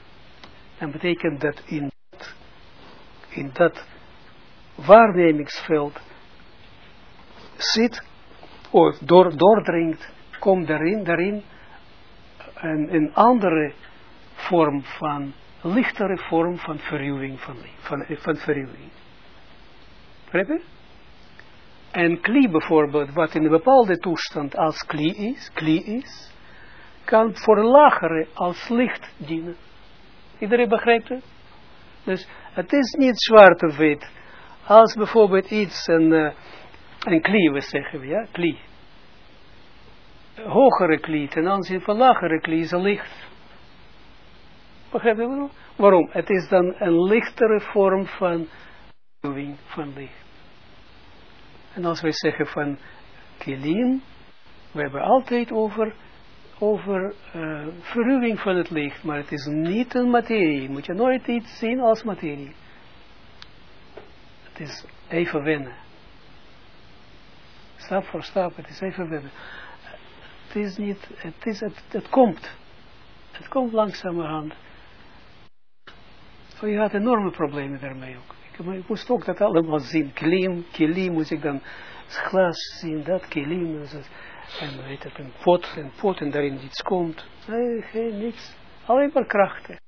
dan betekent dat in dat, in dat waarnemingsveld zit, of door, doordringt, komt daarin, daarin een, een andere vorm van, lichtere vorm van verruwing van, van, van En kli bijvoorbeeld, wat in een bepaalde toestand als kli is, kli is, kan voor lagere als licht dienen. Iedereen begrijpt het? Dus het is niet zwart of wit. Als bijvoorbeeld iets, een, uh, een kli, we zeggen we, ja, kli. Hogere kli ten aanzien van lagere kli is een licht. Begrijp je Waarom? Het is dan een lichtere vorm van van licht. En als wij zeggen van kilim, we hebben altijd over, over uh, verruwing van het licht, maar het is niet een materie. Moet je nooit iets zien als materie. Het is even wennen. Stap voor stap, het is even wennen. Het is niet, het, is, het, komt. Het komt langzamerhand. So, je had enorme problemen daarmee ook. Ik, ik moest ook dat allemaal zien. Kilim, kilim moest ik dan glas zien, dat kilim. En weet het, een pot, een pot en daarin iets komt. Nee, geen niks. Alleen maar krachten.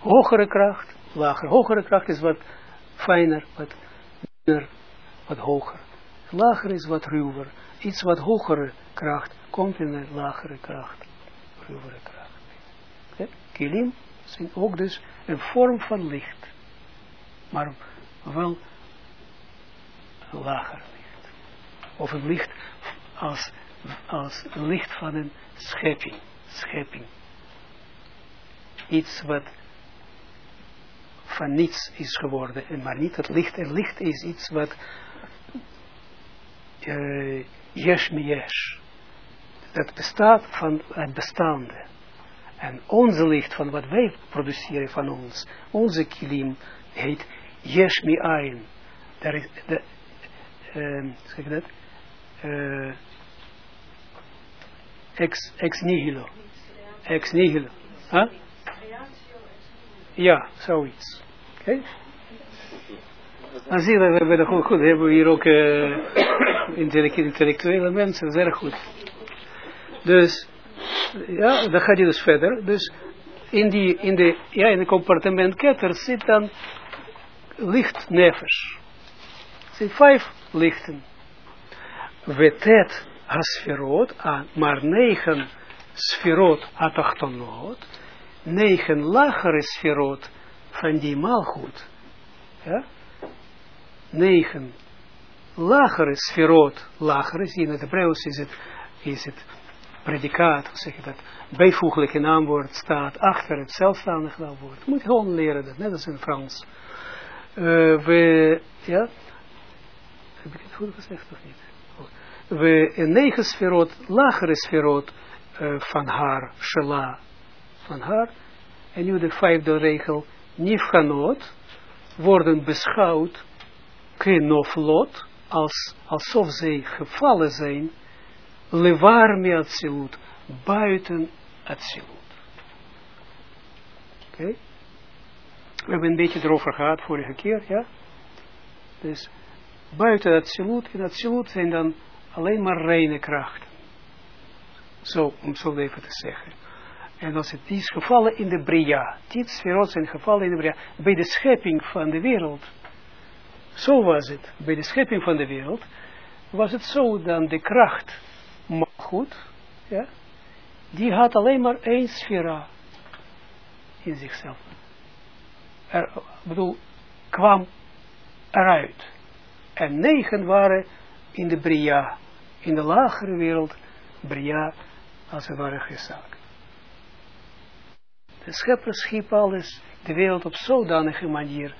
Hogere kracht, lager. Hogere kracht is wat fijner, wat minder, wat hoger. Lager is wat ruwer. Iets wat hogere kracht komt in een lagere kracht. Ruwere kracht. Kilim zijn ook dus een vorm van licht. Maar wel lager licht. Of een licht als, als licht van een schepping. Schepping. Iets wat van niets is geworden. En maar niet het licht. En licht is iets wat uh, yesh me yesh. Dat bestaat van het bestaande. En onze licht van wat wij produceren van ons, onze kilim, heet yesh mi ayin. Daar is de, uh, zeg dat? Uh, ex, ex nihilo. Ex nihilo. Huh? Ja, zoiets. Oké? Okay? Dan zie je, we hebben goed, goed. hebben we hier ook uh, intellectuele mensen, erg goed. Dus, ja, dan gaat je dus verder. Dus, in, die, in, de, ja, in de compartiment ketter zit dan licht nefesh. Er zitten vijf lichten. Wetet hasferot, maar negen sferot atachtonot, negen lagere sferot van die malgoed. Ja? Negen lagere sferot, lagere, in het Hebreeuws is het, is het predicaat, zeg je dat, bijvoeglijke naamwoord staat achter het zelfstandige naamwoord. Moet je gewoon leren dat, net als in Frans. Uh, we, ja, heb ik het goed gezegd of niet? We een negen sferot, lagere sferot uh, van haar, shela, van haar, en nu de vijfde regel, nifganot, worden beschouwd, kenoflot, als, alsof zij gevallen zijn, levar me Atsilut, buiten Atsilut. Oké? Okay. We hebben een beetje erover gehad vorige keer, ja? Dus buiten Atsilut, en Atsilut zijn dan alleen maar reine krachten. Zo, om zo even te zeggen. En als het is gevallen in de Bria, die sferot zijn gevallen in de Bria, bij de schepping van de wereld. Zo was het, bij de schepping van de wereld, was het zo dan de kracht goed, ja, die had alleen maar één sfera in zichzelf. Er, bedoel, kwam eruit. En negen waren in de Bria, in de lagere wereld, Bria, als het ware gezaakt. De schepper schiep alles, de wereld op zodanige manier,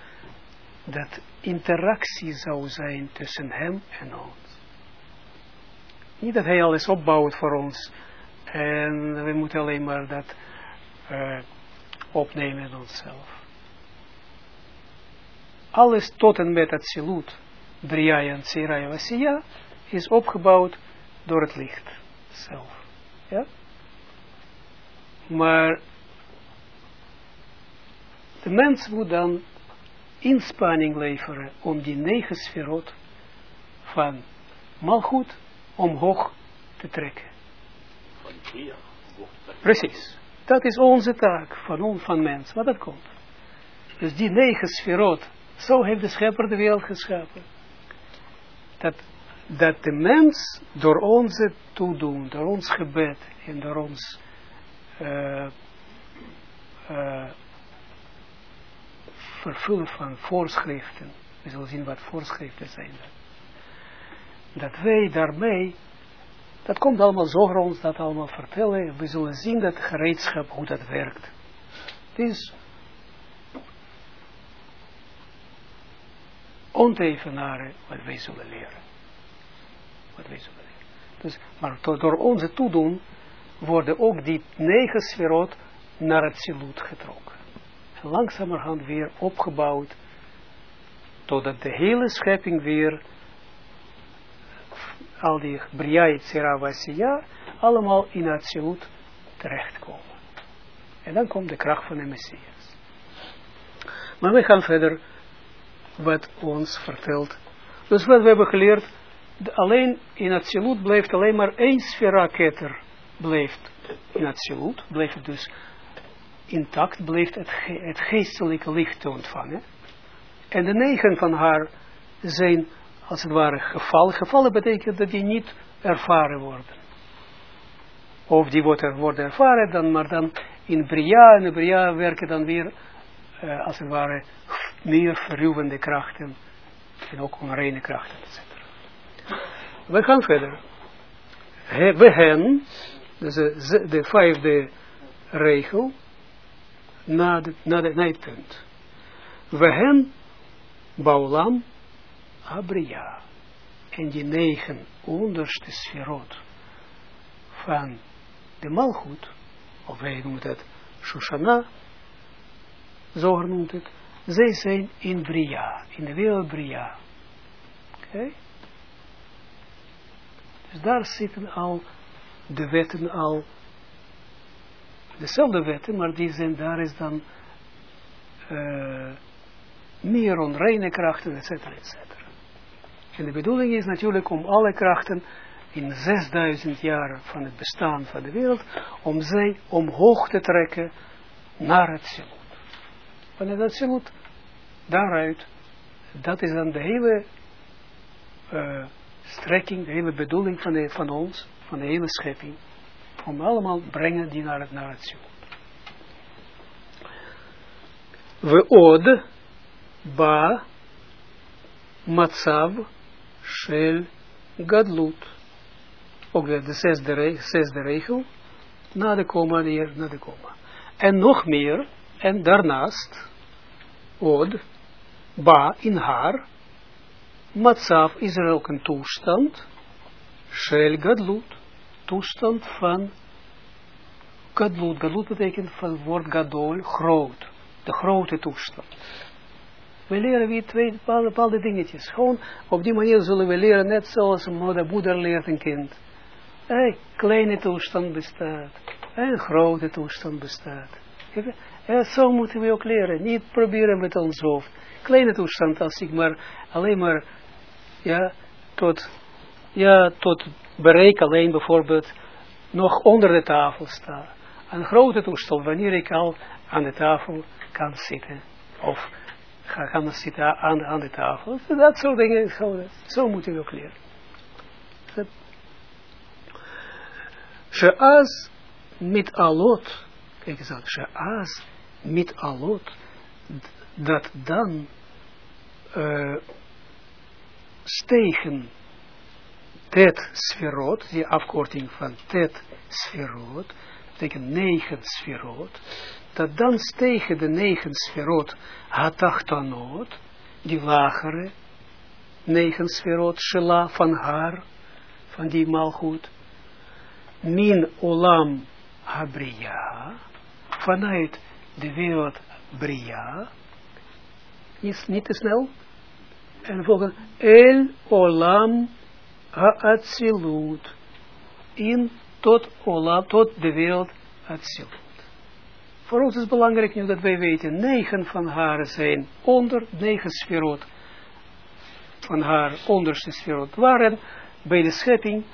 dat interactie zou zijn tussen hem en ons. Niet dat hij alles opbouwt voor ons. En we moeten alleen maar dat uh, opnemen in onszelf. Alles tot en met het silut, Bria en Tsira Vasiya, is opgebouwd door het licht zelf. Ja? Maar de mens moet dan inspanning leveren om die negen sferot van malgoed omhoog te trekken. Precies. Dat is onze taak van ons, van mens, wat dat komt. Dus die negen sferot, zo heeft de schepper de wereld geschapen. Dat, dat de mens door onze toedoen, door ons gebed en door ons uh, uh, vervullen van voorschriften. We zullen zien wat voorschriften zijn. Dat wij daarmee, dat komt allemaal zo ons dat allemaal vertellen. We zullen zien dat gereedschap, hoe dat werkt. Het is ontevenaren wat wij zullen leren. Wat wij zullen leren. Dus, maar door onze toedoen worden ook die negen sferot naar het silut getrokken langzamerhand weer opgebouwd, totdat de hele schepping weer, al die Bria, Tsira, allemaal in het Zilut terechtkomen. En dan komt de kracht van de Messias. Maar we gaan verder wat ons vertelt. Dus wat we hebben geleerd, alleen in het Zilut blijft alleen maar één sfera ketter blijft in het Zilut, blijft dus intact blijft het, het geestelijke licht te ontvangen. En de negen van haar zijn als het ware gevallen. Gevallen betekent dat die niet ervaren worden. Of die worden, ervaren, dan, maar dan in Bria, en de Bria werken dan weer uh, als het ware meer verruwende krachten en ook onreine krachten, etc. We gaan verder. we hen, dus de, de vijfde regel, na, de, na het punt. We hen baulam abria. En die negen onderste sferot van de malgoed, of wij noemen het Shoshana, zo noemt het, zij zijn in Bria, in de wereld Bria. Oké? Dus daar zitten al de wetten al dezelfde wetten, maar die zijn, daar is dan uh, meer onreine krachten, et cetera, et cetera. En de bedoeling is natuurlijk om alle krachten in 6000 jaar van het bestaan van de wereld, om zij omhoog te trekken naar het Silut. Wanneer dat Silut daaruit, dat is dan de hele uh, strekking, de hele bedoeling van, de, van ons, van de hele schepping om allemaal brengen die naar het, naar het ziel. We od ba matzav shel gadlut. Ook de, de zesde, zesde regel, na de komma, hier, na de komma. En nog meer, en daarnaast, od, ba, in haar, matzav is er ook een toestand, shel gadlut, toestand van gadlut. Gadlut betekent van het woord gadol, groot. De grote toestand. We leren weer twee bepaalde, bepaalde dingetjes. Gewoon op die manier zullen we leren, net zoals een moeder, moeder leert een kind. Een kleine toestand bestaat. Een grote toestand bestaat. Ja, zo moeten we ook leren. Niet proberen met ons hoofd. Kleine toestand, als ik maar alleen maar ja, tot, ja, tot bereik alleen bijvoorbeeld nog onder de tafel sta. Een grote toestel, wanneer ik al aan de tafel kan zitten. Of ga gaan zitten aan, aan de tafel. Dat soort dingen, zo moeten we ook leren. Sheaz mit alot, kijk eens aan, mit alot, dat dan uh, stegen tet sferot, die afkorting van tet sferot, betekent negen sferot, dat dan stegen de negen sferot hatachtanot, die lagere negen sferot, shela van haar, van die malgoed, min olam habria, vanuit de wereld bria, niet, niet te snel. En volgende, El Olam Ha'atzilut. In tot Olam, tot de wereld Atzilut. Voor ons is het belangrijk nu dat wij weten, negen van haar zijn onder, negen sferot van haar onderste sferot waren bij de schepping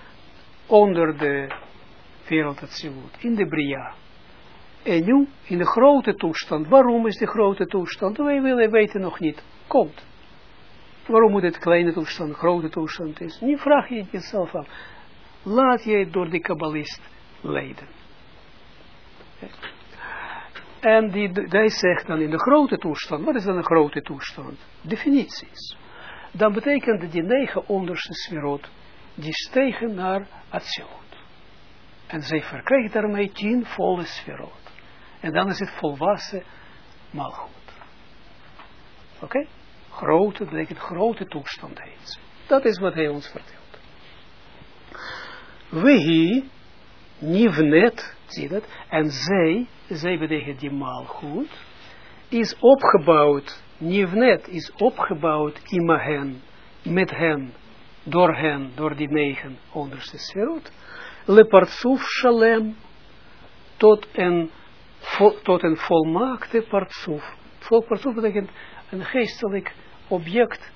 onder de wereld Atzilut, in de Bria. En nu, in de grote toestand, waarom is de grote toestand? Wij willen weten nog niet, komt. Waarom moet het kleine toestand, grote toestand is? Nu vraag je jezelf af. Laat je door de kabbalist leiden. En die, die zegt dan in de grote toestand, wat is dan een grote toestand? Definities. Dan betekent die negen onderste sferot, die stegen naar Atsilut. En zij verkrijgt daarmee tien volle sferot. En dan is het volwassen malgoed. Oké? Okay? Grote, betekent grote toestand heet Dat is wat hij ons vertelt. Wehi, nivnet, zie dat, en zij, zij betekent die malgoed, is opgebouwd, nivnet is opgebouwd ima hen, met hen, door hen, door die negen onderste sferot, lepartsuf shalem, tot een, tot een volmaakte partsuf. Vol partsuf betekent een geestelijk object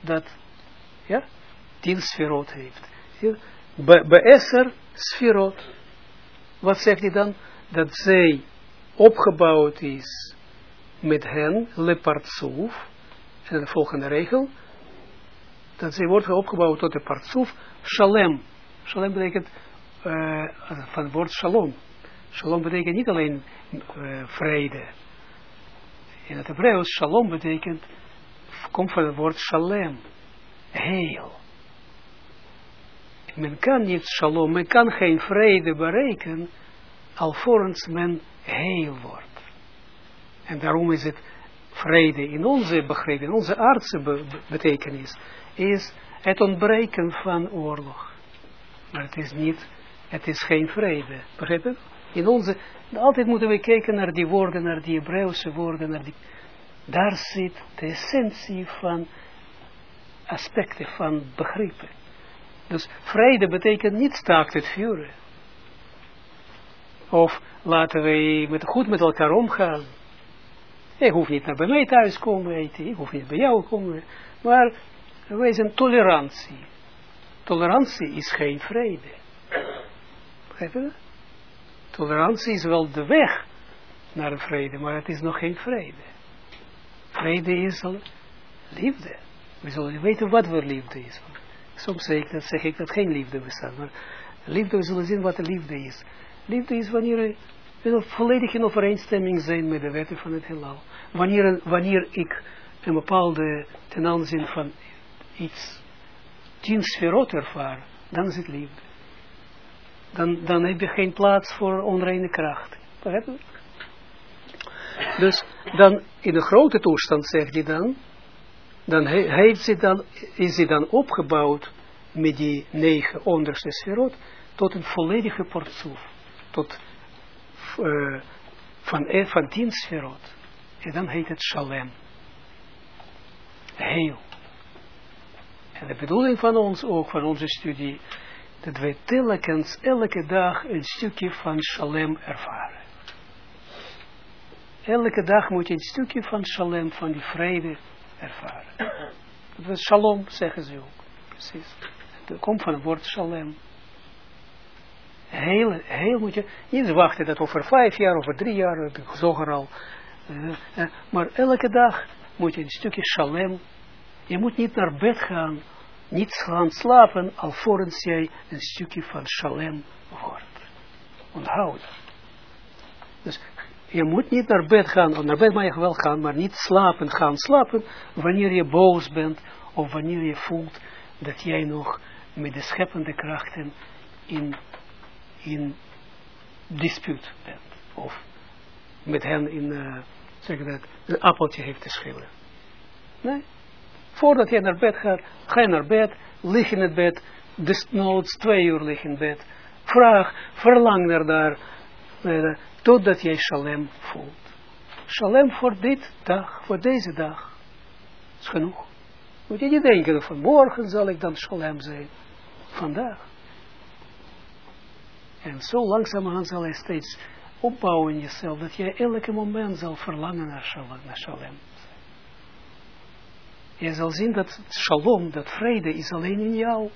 dat, ja, tien sferot heeft. Beesser sferot. Wat zegt hij dan? Dat zij opgebouwd is met hen, lepartsuf, en de volgende regel, dat zij wordt opgebouwd tot de partsuf, shalem. Shalem betekent uh, van het woord shalom. Shalom betekent niet alleen uh, vrede. In het Hebreeuws, shalom betekent, komt van het woord shalem, heel. Men kan niet shalom, men kan geen vrede bereiken, alvorens men heel wordt. En daarom is het vrede in onze begrip, in onze aardse betekenis, is het ontbreken van oorlog. Maar het is niet, het is geen vrede. Begrijp je? In onze, altijd moeten we kijken naar die woorden, naar die Hebreeuwse woorden, naar die, daar zit de essentie van aspecten, van begrippen. Dus vrede betekent niet staakt het vuren. Of laten we met, goed met elkaar omgaan. Ik hoef niet naar bij mij thuis komen eten, ik hoef niet bij jou komen. Maar wij zijn tolerantie. Tolerantie is geen vrede. Begrijp je Tolerantie is wel de weg naar vrede, maar het is nog geen vrede. Vrede is liefde. We zullen weten wat voor liefde is. Soms zeg ik, dat, zeg ik dat geen liefde bestaat, maar liefde, we zullen zien wat de liefde is. Liefde is wanneer we volledig in overeenstemming zijn met de wetten van het heelal. Wanneer, wanneer ik een bepaalde ten aanzien van iets tien sferot ervaar, dan is het liefde. Dan, dan heb je geen plaats voor onreine kracht. Dus dan in de grote toestand zegt hij dan, dan heeft ze dan, is hij dan opgebouwd met die negen onderste sferot tot een volledige portsoef. Tot uh, van, eh, van tien sferot. En dan heet het shalem. Heel. En de bedoeling van ons ook, van onze studie, dat wij telkens elke dag een stukje van shalem ervaren. Elke dag moet je een stukje van shalem, van die vrede ervaren. Dat shalom, zeggen ze ook. Precies. Het komt van het woord shalem. Heel, heel moet je niet wachten dat over vijf jaar, over drie jaar, zoger al. Maar elke dag moet je een stukje shalem. Je moet niet naar bed gaan, niet gaan slapen, alvorens jij een stukje van shalem wordt. Onthoud. Dus je moet niet naar bed gaan, of naar bed mag je wel gaan, maar niet slapen, gaan slapen, wanneer je boos bent, of wanneer je voelt dat jij nog met de scheppende krachten in, in dispuut bent. Of met hen in, uh, zeg dat, een appeltje heeft te schillen. Nee. Voordat je naar bed gaat, ga je naar bed, lig in het bed, desnoods twee uur lig in bed. Vraag, verlang naar daar, totdat jij shalem voelt. Shalem voor dit dag, voor deze dag. is genoeg. Moet je niet denken van morgen zal ik dan shalem zijn. Vandaag. En zo langzamerhand zal hij steeds opbouwen in jezelf, dat je elke moment zal verlangen naar shalom. Naar shalom. Je zal zien dat shalom, dat vrede, is alleen in jou.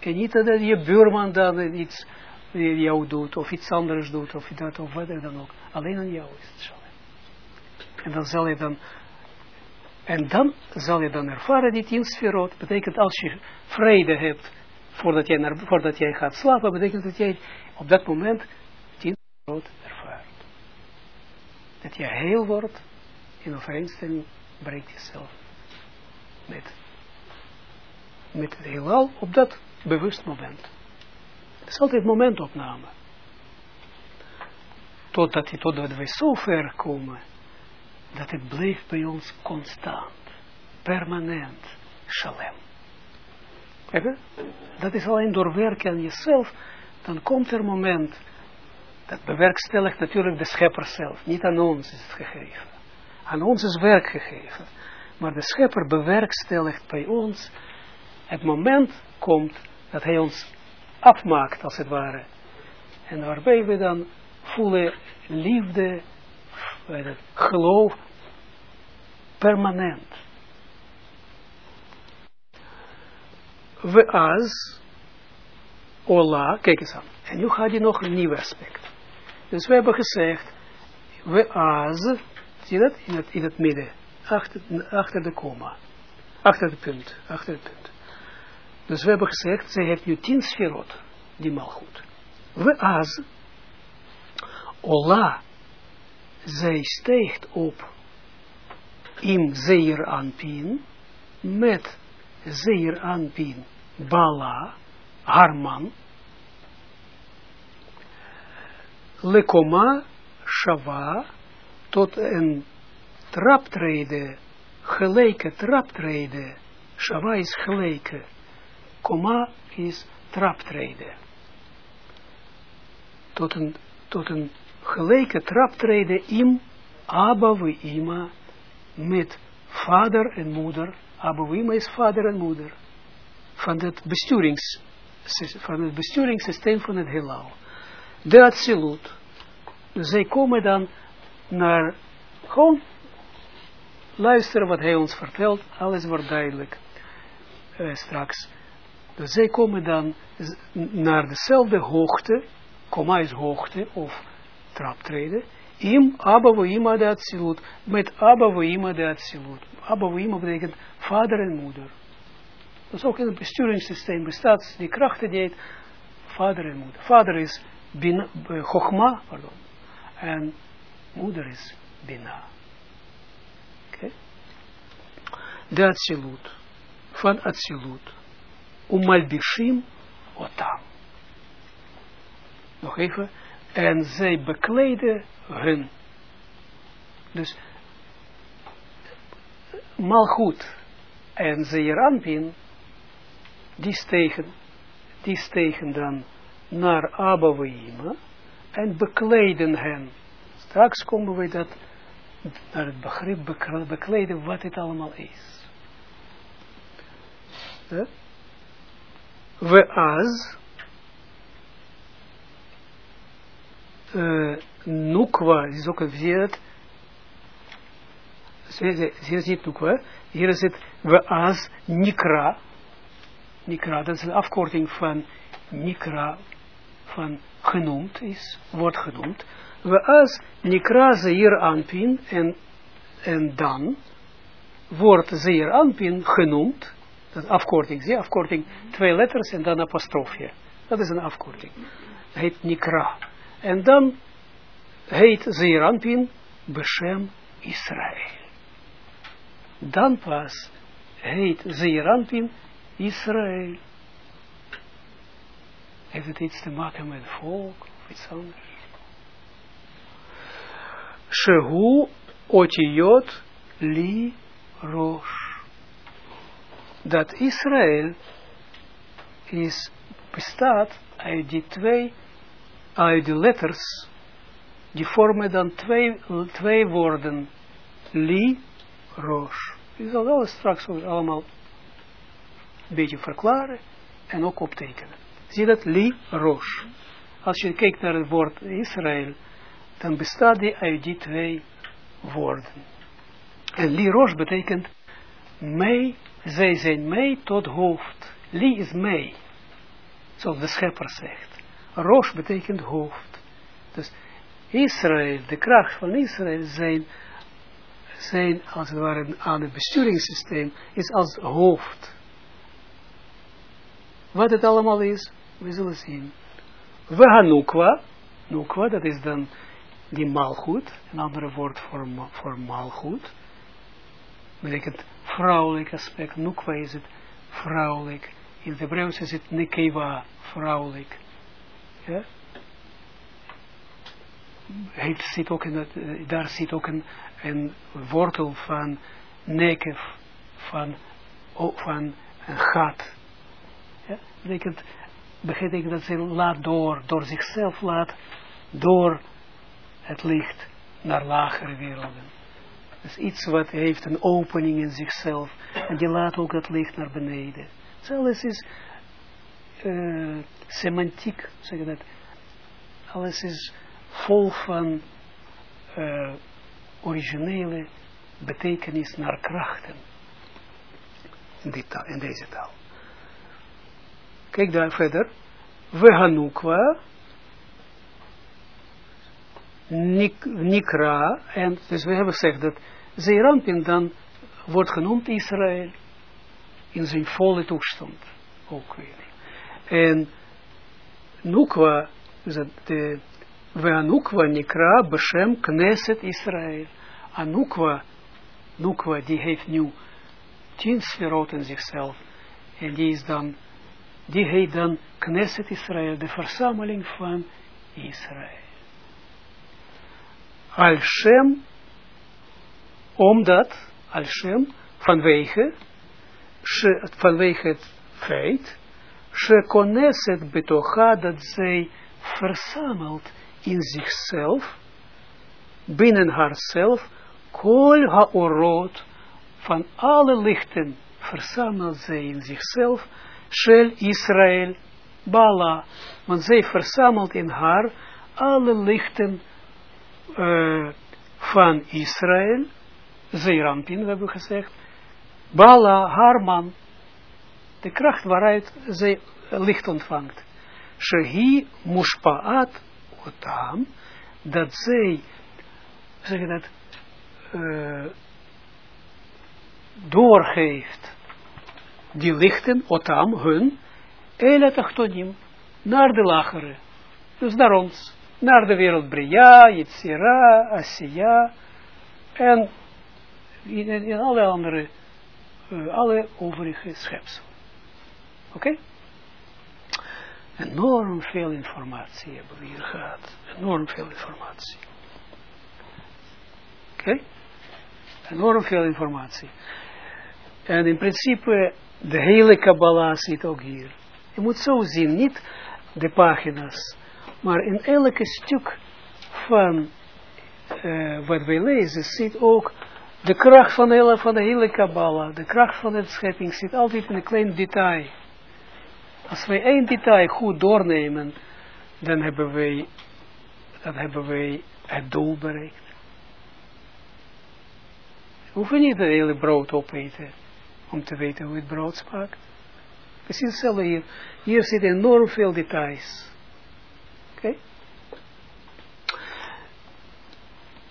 En niet dat je buurman dan iets jou doet, of iets anders doet, of dat, of wat dan ook. Alleen in jou is het shalom. En dan zal je dan, en dan zal je dan ervaren, die tien sferot, betekent als je vrede hebt, voordat jij, naar, voordat jij gaat slapen, betekent dat jij op dat moment tien sferot ervaart. Dat je heel wordt, in overeenstemming brengt jezelf met, met het heelal op dat bewust moment. Het is altijd momentopname. Totdat, totdat we zo ver komen, dat het blijft bij ons constant, permanent, shalem. Dat is alleen door werken aan jezelf, dan komt er moment, dat bewerkstelligt natuurlijk de schepper zelf, niet aan ons is het gegeven. Aan ons is werk gegeven. Maar de schepper bewerkstelligt bij ons, het moment komt dat hij ons afmaakt, als het ware. En waarbij we dan voelen liefde, geloof, permanent. We als, Ola, kijk eens aan. En nu gaat hij nog een nieuw aspect. Dus we hebben gezegd, we als, zie je dat, in het, in het midden achter, achter de komma. Achter de punt. Achter het punt. Dus we hebben gezegd, zij heeft nu tien sferot, die malgoed. We as, Ola, zij steegt op im zeer anpin, met zeer anpin, bala, haar man, lekoma, shava, tot een traptreden, gelijke traptreden, Shava is gelijke, Koma is traptreden. Tot een, tot een gelijke traptreden im Abba Ima met vader en moeder. Abba Ima is vader en moeder. Van het besturings, van het besturingssysteem van het heelal. De absolute. Dus zij komen dan naar gewoon luisteren wat hij ons vertelt, alles wordt duidelijk uh, straks. Dus zij komen dan naar dezelfde hoogte, komma is hoogte of traptreden, im Abba Voima de Atsilut, met Abba Voima de Atsilut. Abba betekent vader en moeder. Dus ook in het besturingssysteem bestaat die krachten die heet vader en moeder. Vader is bin, uh, pardon, en moeder is Bina. De Atsilut, van Atsilut, Umalbishim Otam. Nog even, en zij bekleden hun. Dus, Malchut en Zeeranpin, die stegen, die stegen dan naar Abouima en bekleden hen. Straks komen we dat naar het begrip bekleden wat het allemaal is. We as uh, nukwa, is ook een viert, hier zit nukwa, hier is het we as nikra, nikra, dat is een afkorting van nikra, van genoemd is, wordt genoemd, we as nikra zeer aanpin en, en dan wordt zeer aanpin genoemd, dat is afkorting, zie afkorting, twee letters en dan apostrofje. Dat is een afkorting. Heet nikra. En dan heet zeer aanpin Beshem Israël. Dan pas heet zeer aanpin Israël. Heeft het iets te maken met volk of iets anders? Shehu otiot li rosh. Dat Israël is, bestaat uit die twee, uit letters, die vormen dan twee, twee woorden. Li, rosh. Je zal alles straks allemaal een beetje verklaren en ook optekenen. Zie dat? Li Rosh. Als je kijkt naar het woord Israël, dan bestaat die uit die twee woorden. En Li Rosh betekent mij, zij zijn mij tot hoofd. Li is mij, zoals de schepper zegt. Rosh betekent hoofd. Dus Israël, de kracht van Israël zijn, zijn als het ware aan het besturingssysteem, is als hoofd. Wat het allemaal is, we zullen zien. We gaan nukwa, dat is dan die maalgoed, een ander woord voor, voor maalgoed. Betekent vrouwelijk aspect, nukwa is het vrouwelijk. In het Hebreeuws is het nekeva, vrouwelijk. Ja? Het zit ook in het, daar zit ook een, een wortel van nekev, van, van een gat. Ja? Betekent, betekent dat ze laat door, door zichzelf laat, door het licht naar lagere werelden. Dus iets wat heeft een opening in zichzelf. En die laat ook het licht naar beneden. Zelfs is uh, semantiek, zeg dat. Alles is vol van uh, originele betekenis naar krachten. In, die taal, in deze taal. Kijk daar verder. We Hanukwa. Nik, Nikra. En dus we hebben gezegd dat Zeerampin dan wordt genoemd Israël. In zijn volle toestand. Ook weer. En Nukwa. Dus we Anukwa Nikra Beshem Knesset Israël. Anukwa, Nukwa, die heeft nu tien sferot zichzelf. En die is dan, die heet dan Knesset Israël, de verzameling van Israël. Al-Shem, omdat, Al-Shem, vanwege, vanwege het feit, she koneset betocha, dat zij verzamelt in zichzelf, binnen haarzelf, kol haorot, van alle lichten verzamelt zij in zichzelf, shel Israël, Bala, want zij verzamelt in haar alle lichten uh, van Israël, Zeerampin, we hebben gezegd, Bala, haar man, de kracht waaruit zij licht ontvangt. Shehi mushpaat otam, dat zij, zeg je dat, doorgeeft die lichten, otam, hun, ele tachtonim, naar de lagere, dus naar ons, naar de wereld Bria, Yitzira, Asiya, en in, in alle andere, uh, alle overige schepselen. Oké? Okay? Enorm veel informatie hebben we hier gehad. Enorm veel informatie. Oké? Okay? Enorm veel informatie. En in principe, de hele Kabbalah zit ook hier. Je moet zo zien, niet de pagina's, maar in elke stuk van uh, wat wij lezen zit ook de kracht van van de hele Kabbalah, de kracht van de schepping zit altijd in een klein detail. Als wij één detail goed doornemen, dan hebben wij, dan hebben wij het doel bereikt. We hoeven niet het hele brood opeten om te weten hoe het brood smaakt. Precies hetzelfde hier. Hier zitten enorm veel details. Okay?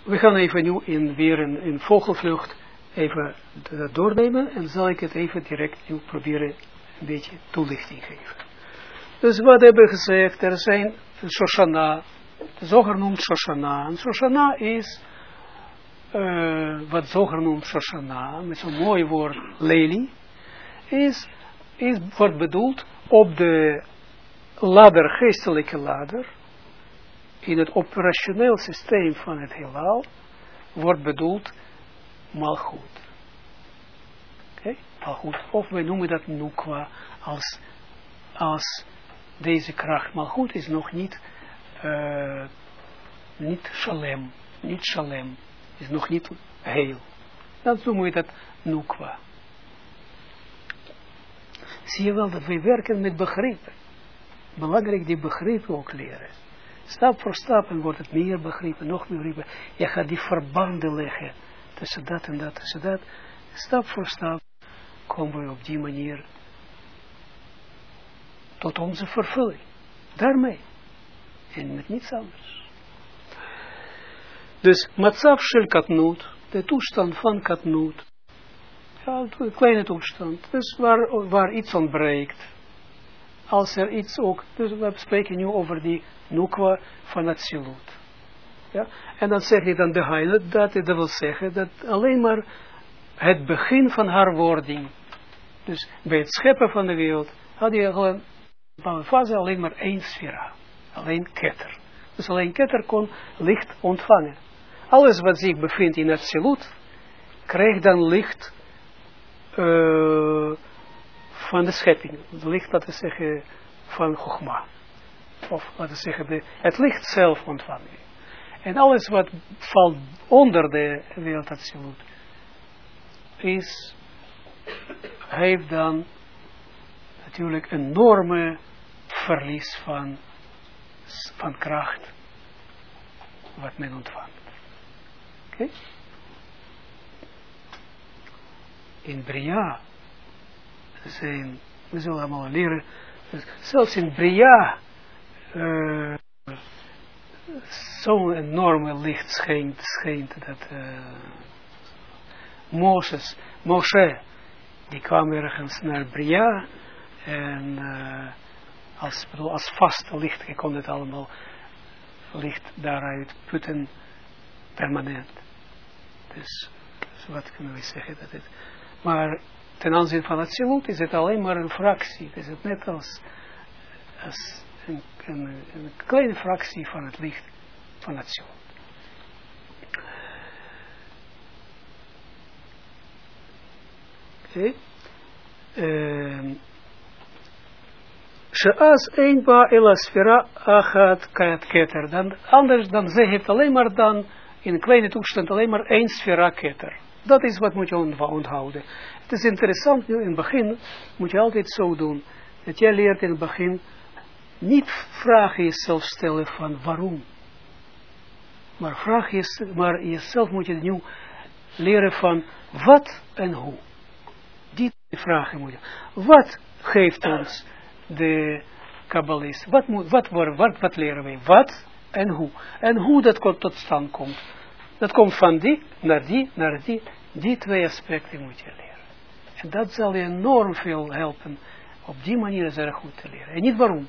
We gaan even nu in, weer in, vogelvlucht even dat doornemen en zal ik het even direct nu proberen een beetje toelichting geven. Dus wat hebben we gezegd? Er zijn Shoshana, zoger noemt Shoshana. En Shoshana is, uh, wat zoger noemt Shoshana, met zo'n mooi woord, lely, is, is, wordt bedoeld op de ladder, geestelijke ladder, in het operationeel systeem van het heelal, wordt bedoeld malgoed. Oké, malgoed. Of we noemen dat nukwa, als, als deze kracht malgoed is nog niet, uh, niet shalem, niet shalem, is nog niet heel, Dan noemen we dat nukwa. Zie je wel dat wij werken met begrippen. Belangrijk die begrippen ook leren. Stap voor stap en wordt het meer begrepen, nog meer begrepen. Je gaat die verbanden leggen tussen dat en dat, tussen dat. Stap voor stap komen we op die manier tot onze vervulling. Daarmee. En met niets anders. Dus matzav shel katnoot, de toestand van katnoot. Ja, een kleine toestand. Dus waar, waar iets ontbreekt. Als er iets ook, dus we spreken nu over die nukwa van het. Ja? En dan zeg je dan de heilige, dat, dat wil zeggen dat alleen maar het begin van haar wording. Dus bij het scheppen van de wereld had je gewoon bepaalde fase alleen maar één sfera. Alleen ketter. Dus alleen ketter kon licht ontvangen. Alles wat zich bevindt in het silut, krijgt dan licht uh, van de schepping. Licht, laten we zeggen, van Chogma. Of laten we zeggen, de, het licht zelf ontvangen. En alles wat valt onder de wereld absoluut, is, heeft dan natuurlijk een enorme verlies van, van kracht, wat men ontvangt. Oké? In Bria zijn, we zullen allemaal leren, dus zelfs in Bria, uh, zo'n enorme licht schijnt, schijnt dat uh, Moses, Moshe, die kwam ergens naar Bria en uh, als, bedoel, als vast licht, je kon het allemaal licht daaruit putten permanent. Dus, dus wat kunnen we zeggen dat het, maar ten aanzien van het silut is het alleen maar een fractie, is het net als, een, een, kleine fractie van het licht van het ziel. Oké. Sheas een ba elasfera achat kayat keter. Dan, anders dan ze heeft alleen maar dan in een kleine toestand alleen maar één sfera keter. Dat is wat moet je onthouden. Het is interessant, in het begin moet je altijd zo doen. Dat jij leert in het begin niet vragen jezelf stellen van waarom. Maar vraag je, maar jezelf moet je nu leren van wat en hoe. Die vragen moet je. Wat geeft ons de kabbalist? Wat, moet, wat, wat, wat leren wij? Wat en hoe? En hoe dat tot stand komt. Dat komt van die naar die, naar die. Die twee aspecten moet je leren. Dat zal je enorm veel helpen. Op die manier is erg goed te leren. En niet waarom.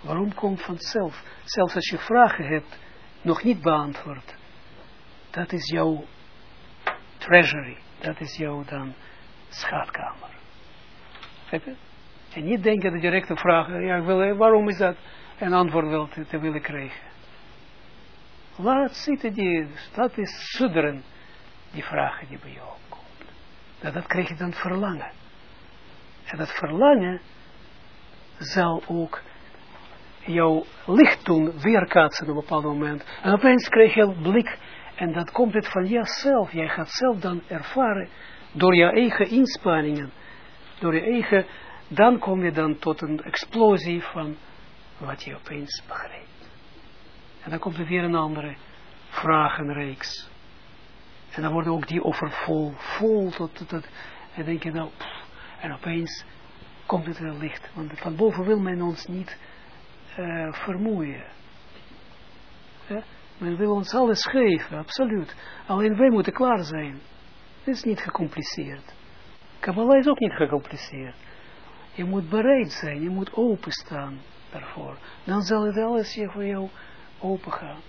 Waarom komt vanzelf? Zelfs als je vragen hebt, nog niet beantwoord. Dat is jouw treasury. Dat is jouw dan schatkamer. En niet denken dat direct een vraag, ja, wil, waarom is dat? Een antwoord wil te, willen krijgen. Laat zitten die, dat is sudderen, die vragen die bij jou. Dat, dat krijg je dan verlangen. En dat verlangen zal ook jouw licht doen weerkaatsen op een bepaald moment. En opeens krijg je een blik en dat komt het van jezelf. Jij gaat zelf dan ervaren door je eigen inspanningen, door je eigen, dan kom je dan tot een explosie van wat je opeens begrijpt. En dan komt er weer een andere vragenreeks. En dan worden ook die overvol, vol tot, tot, tot en denk je nou, en opeens komt het er licht. Want van boven wil men ons niet uh, vermoeien. Men wil ons alles geven, absoluut. Alleen wij moeten klaar zijn. Het is niet gecompliceerd. Kabbalah is ook niet gecompliceerd. Je moet bereid zijn, je moet openstaan daarvoor. Dan zal het alles hier voor jou open gaan.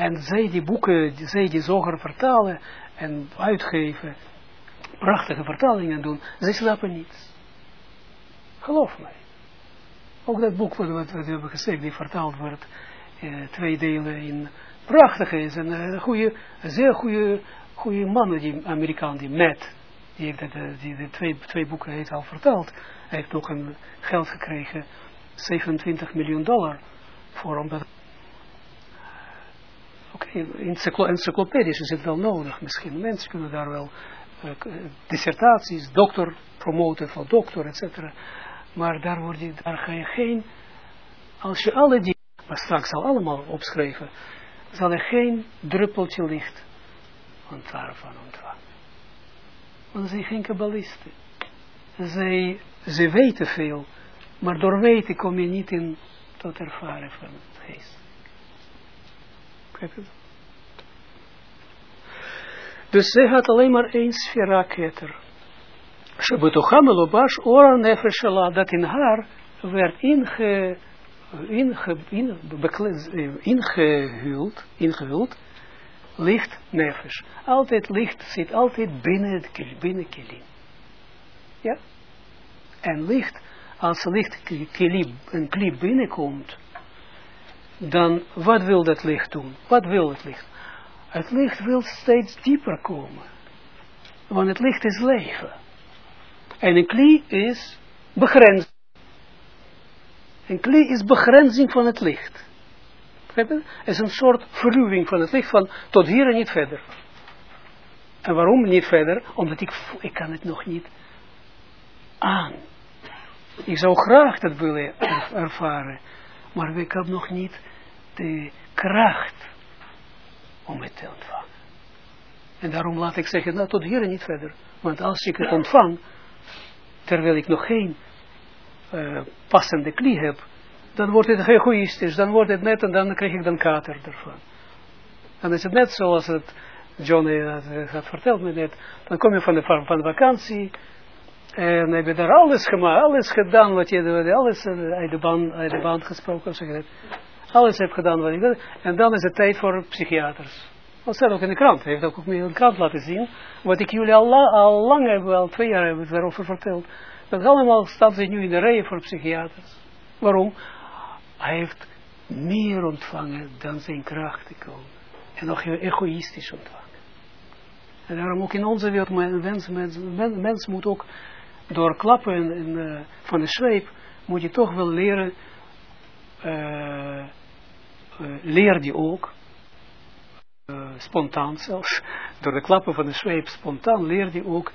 En zij die boeken, zij die zoger vertalen en uitgeven, prachtige vertalingen doen, zij slapen niet. Geloof mij. Ook dat boek wat, wat we hebben gezegd, die vertaald wordt, eh, twee delen in prachtig is. En een uh, goede, zeer goede, goede man, die Amerikaan, die Matt, die heeft uh, die twee, twee boeken heeft al vertaald. Hij heeft nog een geld gekregen, 27 miljoen dollar, voor omdat... Oké. encyclopedisch is het wel nodig misschien. Mensen kunnen daar wel uh, dissertaties, dokter promoten van dokter, etc. Maar daar, word je, daar ga je geen, als je alle die, maar straks al allemaal opschrijven, zal er geen druppeltje licht ontvangen van ontvangen. Want ze zijn geen kabbalisten. Zij, ze weten veel, maar door weten kom je niet in tot ervaren van het geest. Dus zij had alleen maar één sfera ketter. Shebetocham elobash ora nefesh dat in haar werd inge, inge, licht nefesh. Altijd licht zit altijd binnen het binnen kilim. Ja? En licht, als licht een kli binnenkomt, dan wat wil dat licht doen? Wat wil het licht? Het licht wil steeds dieper komen. Want het licht is leven. En een kli is begrenzing. Een kli is begrenzing van het licht. Het is een soort verruwing van het licht van tot hier en niet verder. En waarom niet verder? Omdat ik, ik kan het nog niet aan. Ik zou graag dat willen ervaren. Maar ik heb nog niet de kracht om het te ontvangen. En daarom laat ik zeggen, nou tot hier en niet verder. Want als ik het ontvang, terwijl ik nog geen uh, passende klie heb, dan wordt het egoïstisch, dan wordt het net en dan krijg ik dan kater ervan. Dan is het net zoals het Johnny had, had verteld me net, dan kom je van de, van vakantie, en heb je daar alles gemaakt, alles gedaan wat je, alles uit de band, uit de band gesproken. Alles heb gedaan wat ik wil. En dan is het tijd voor psychiaters. Dat staat ook in de krant. Hij heeft ook in de krant laten zien. Wat ik jullie al, al lang heb, al twee jaar hebben daarover verteld. Dat allemaal staat ze nu in de rij voor psychiaters. Waarom? Hij heeft meer ontvangen dan zijn krachten komen. En nog egoïstisch ontvangen. En daarom ook in onze wereld, mensen, mensen, mensen moet ook door klappen uh, van de zweep, moet je toch wel leren, uh, uh, leer die ook, spontaan zelfs, door de klappen van de zweep spontaan, leer die ook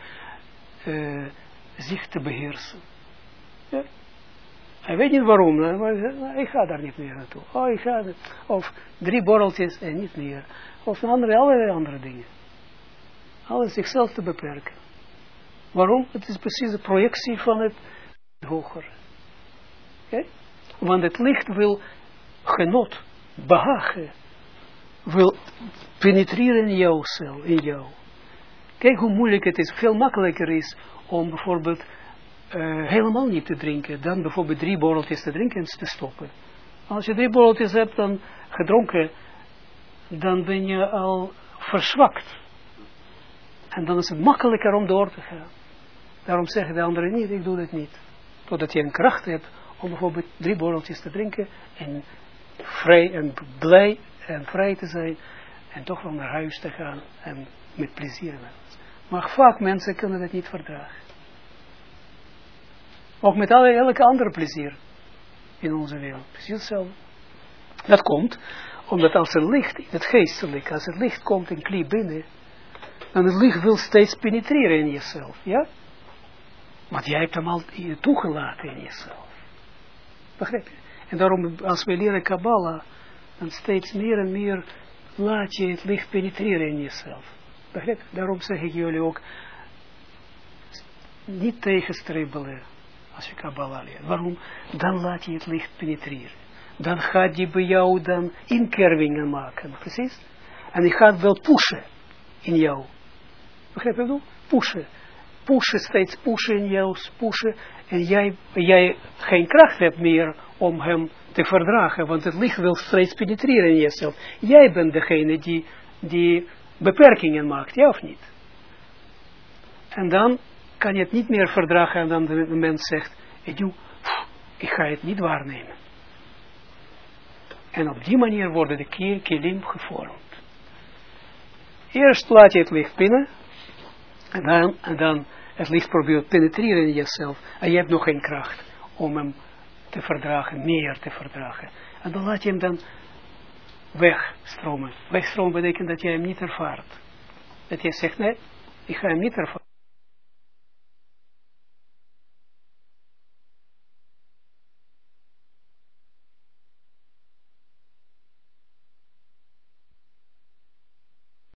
zich te beheersen. Ja. Hij weet niet waarom, maar ik ga daar niet meer naartoe. Oh, ik ga, of drie borreltjes en niet meer. Of andere, allerlei andere dingen. Alles zichzelf te beperken. Waarom? Het is precies de projectie van het hogere. Okay? Want het licht wil genot, behagen, wil penetreren in jouw cel, in jou. Kijk hoe moeilijk het is, veel makkelijker is om bijvoorbeeld uh, helemaal niet te drinken, dan bijvoorbeeld drie borreltjes te drinken en te stoppen. Als je drie borreltjes hebt dan gedronken, dan ben je al verzwakt. En dan is het makkelijker om door te gaan. Daarom zeggen de anderen niet, ik doe dit niet. Totdat je een kracht hebt om bijvoorbeeld drie borreltjes te drinken en vrij en blij en vrij te zijn en toch wel naar huis te gaan en met plezier. Maar vaak mensen kunnen dat niet verdragen. Ook met alle, elke andere plezier in onze wereld. Precies hetzelfde. Dat komt omdat als er licht, het geestelijk, als het licht komt in klie binnen, dan het licht wil steeds penetreren in jezelf, ja? Want jij hebt hem al toegelaten in jezelf. Begrijp je? En daarom, als we leren Kabbalah, dan steeds meer en meer laat je het licht penetreren in jezelf. Begrijp je? Daarom zeg ik jullie ook, niet tegenstribbelen als je Kabbalah leert. Waarom? Dan laat je het licht penetreren. Dan gaat die bij jou dan inkervingen maken, precies? En die gaat wel pushen in jou. Begrijp je? Pushen pushen, steeds pushen in jou, pushen, en jij, jij geen kracht hebt meer om hem te verdragen, want het licht wil steeds penetreren in jezelf. Jij bent degene die, die beperkingen maakt, ja of niet? En dan kan je het niet meer verdragen en dan de mens zegt, ik, ik ga het niet waarnemen. En op die manier worden de kilim gevormd. Eerst laat je het licht binnen, en dan, en dan het licht probeert penetreren in jezelf. En je hebt nog geen kracht om hem te verdragen, meer te verdragen. En dan laat je hem dan wegstromen. Wegstromen betekent dat je hem niet ervaart. Dat je zegt, nee, ik ga hem niet ervaren.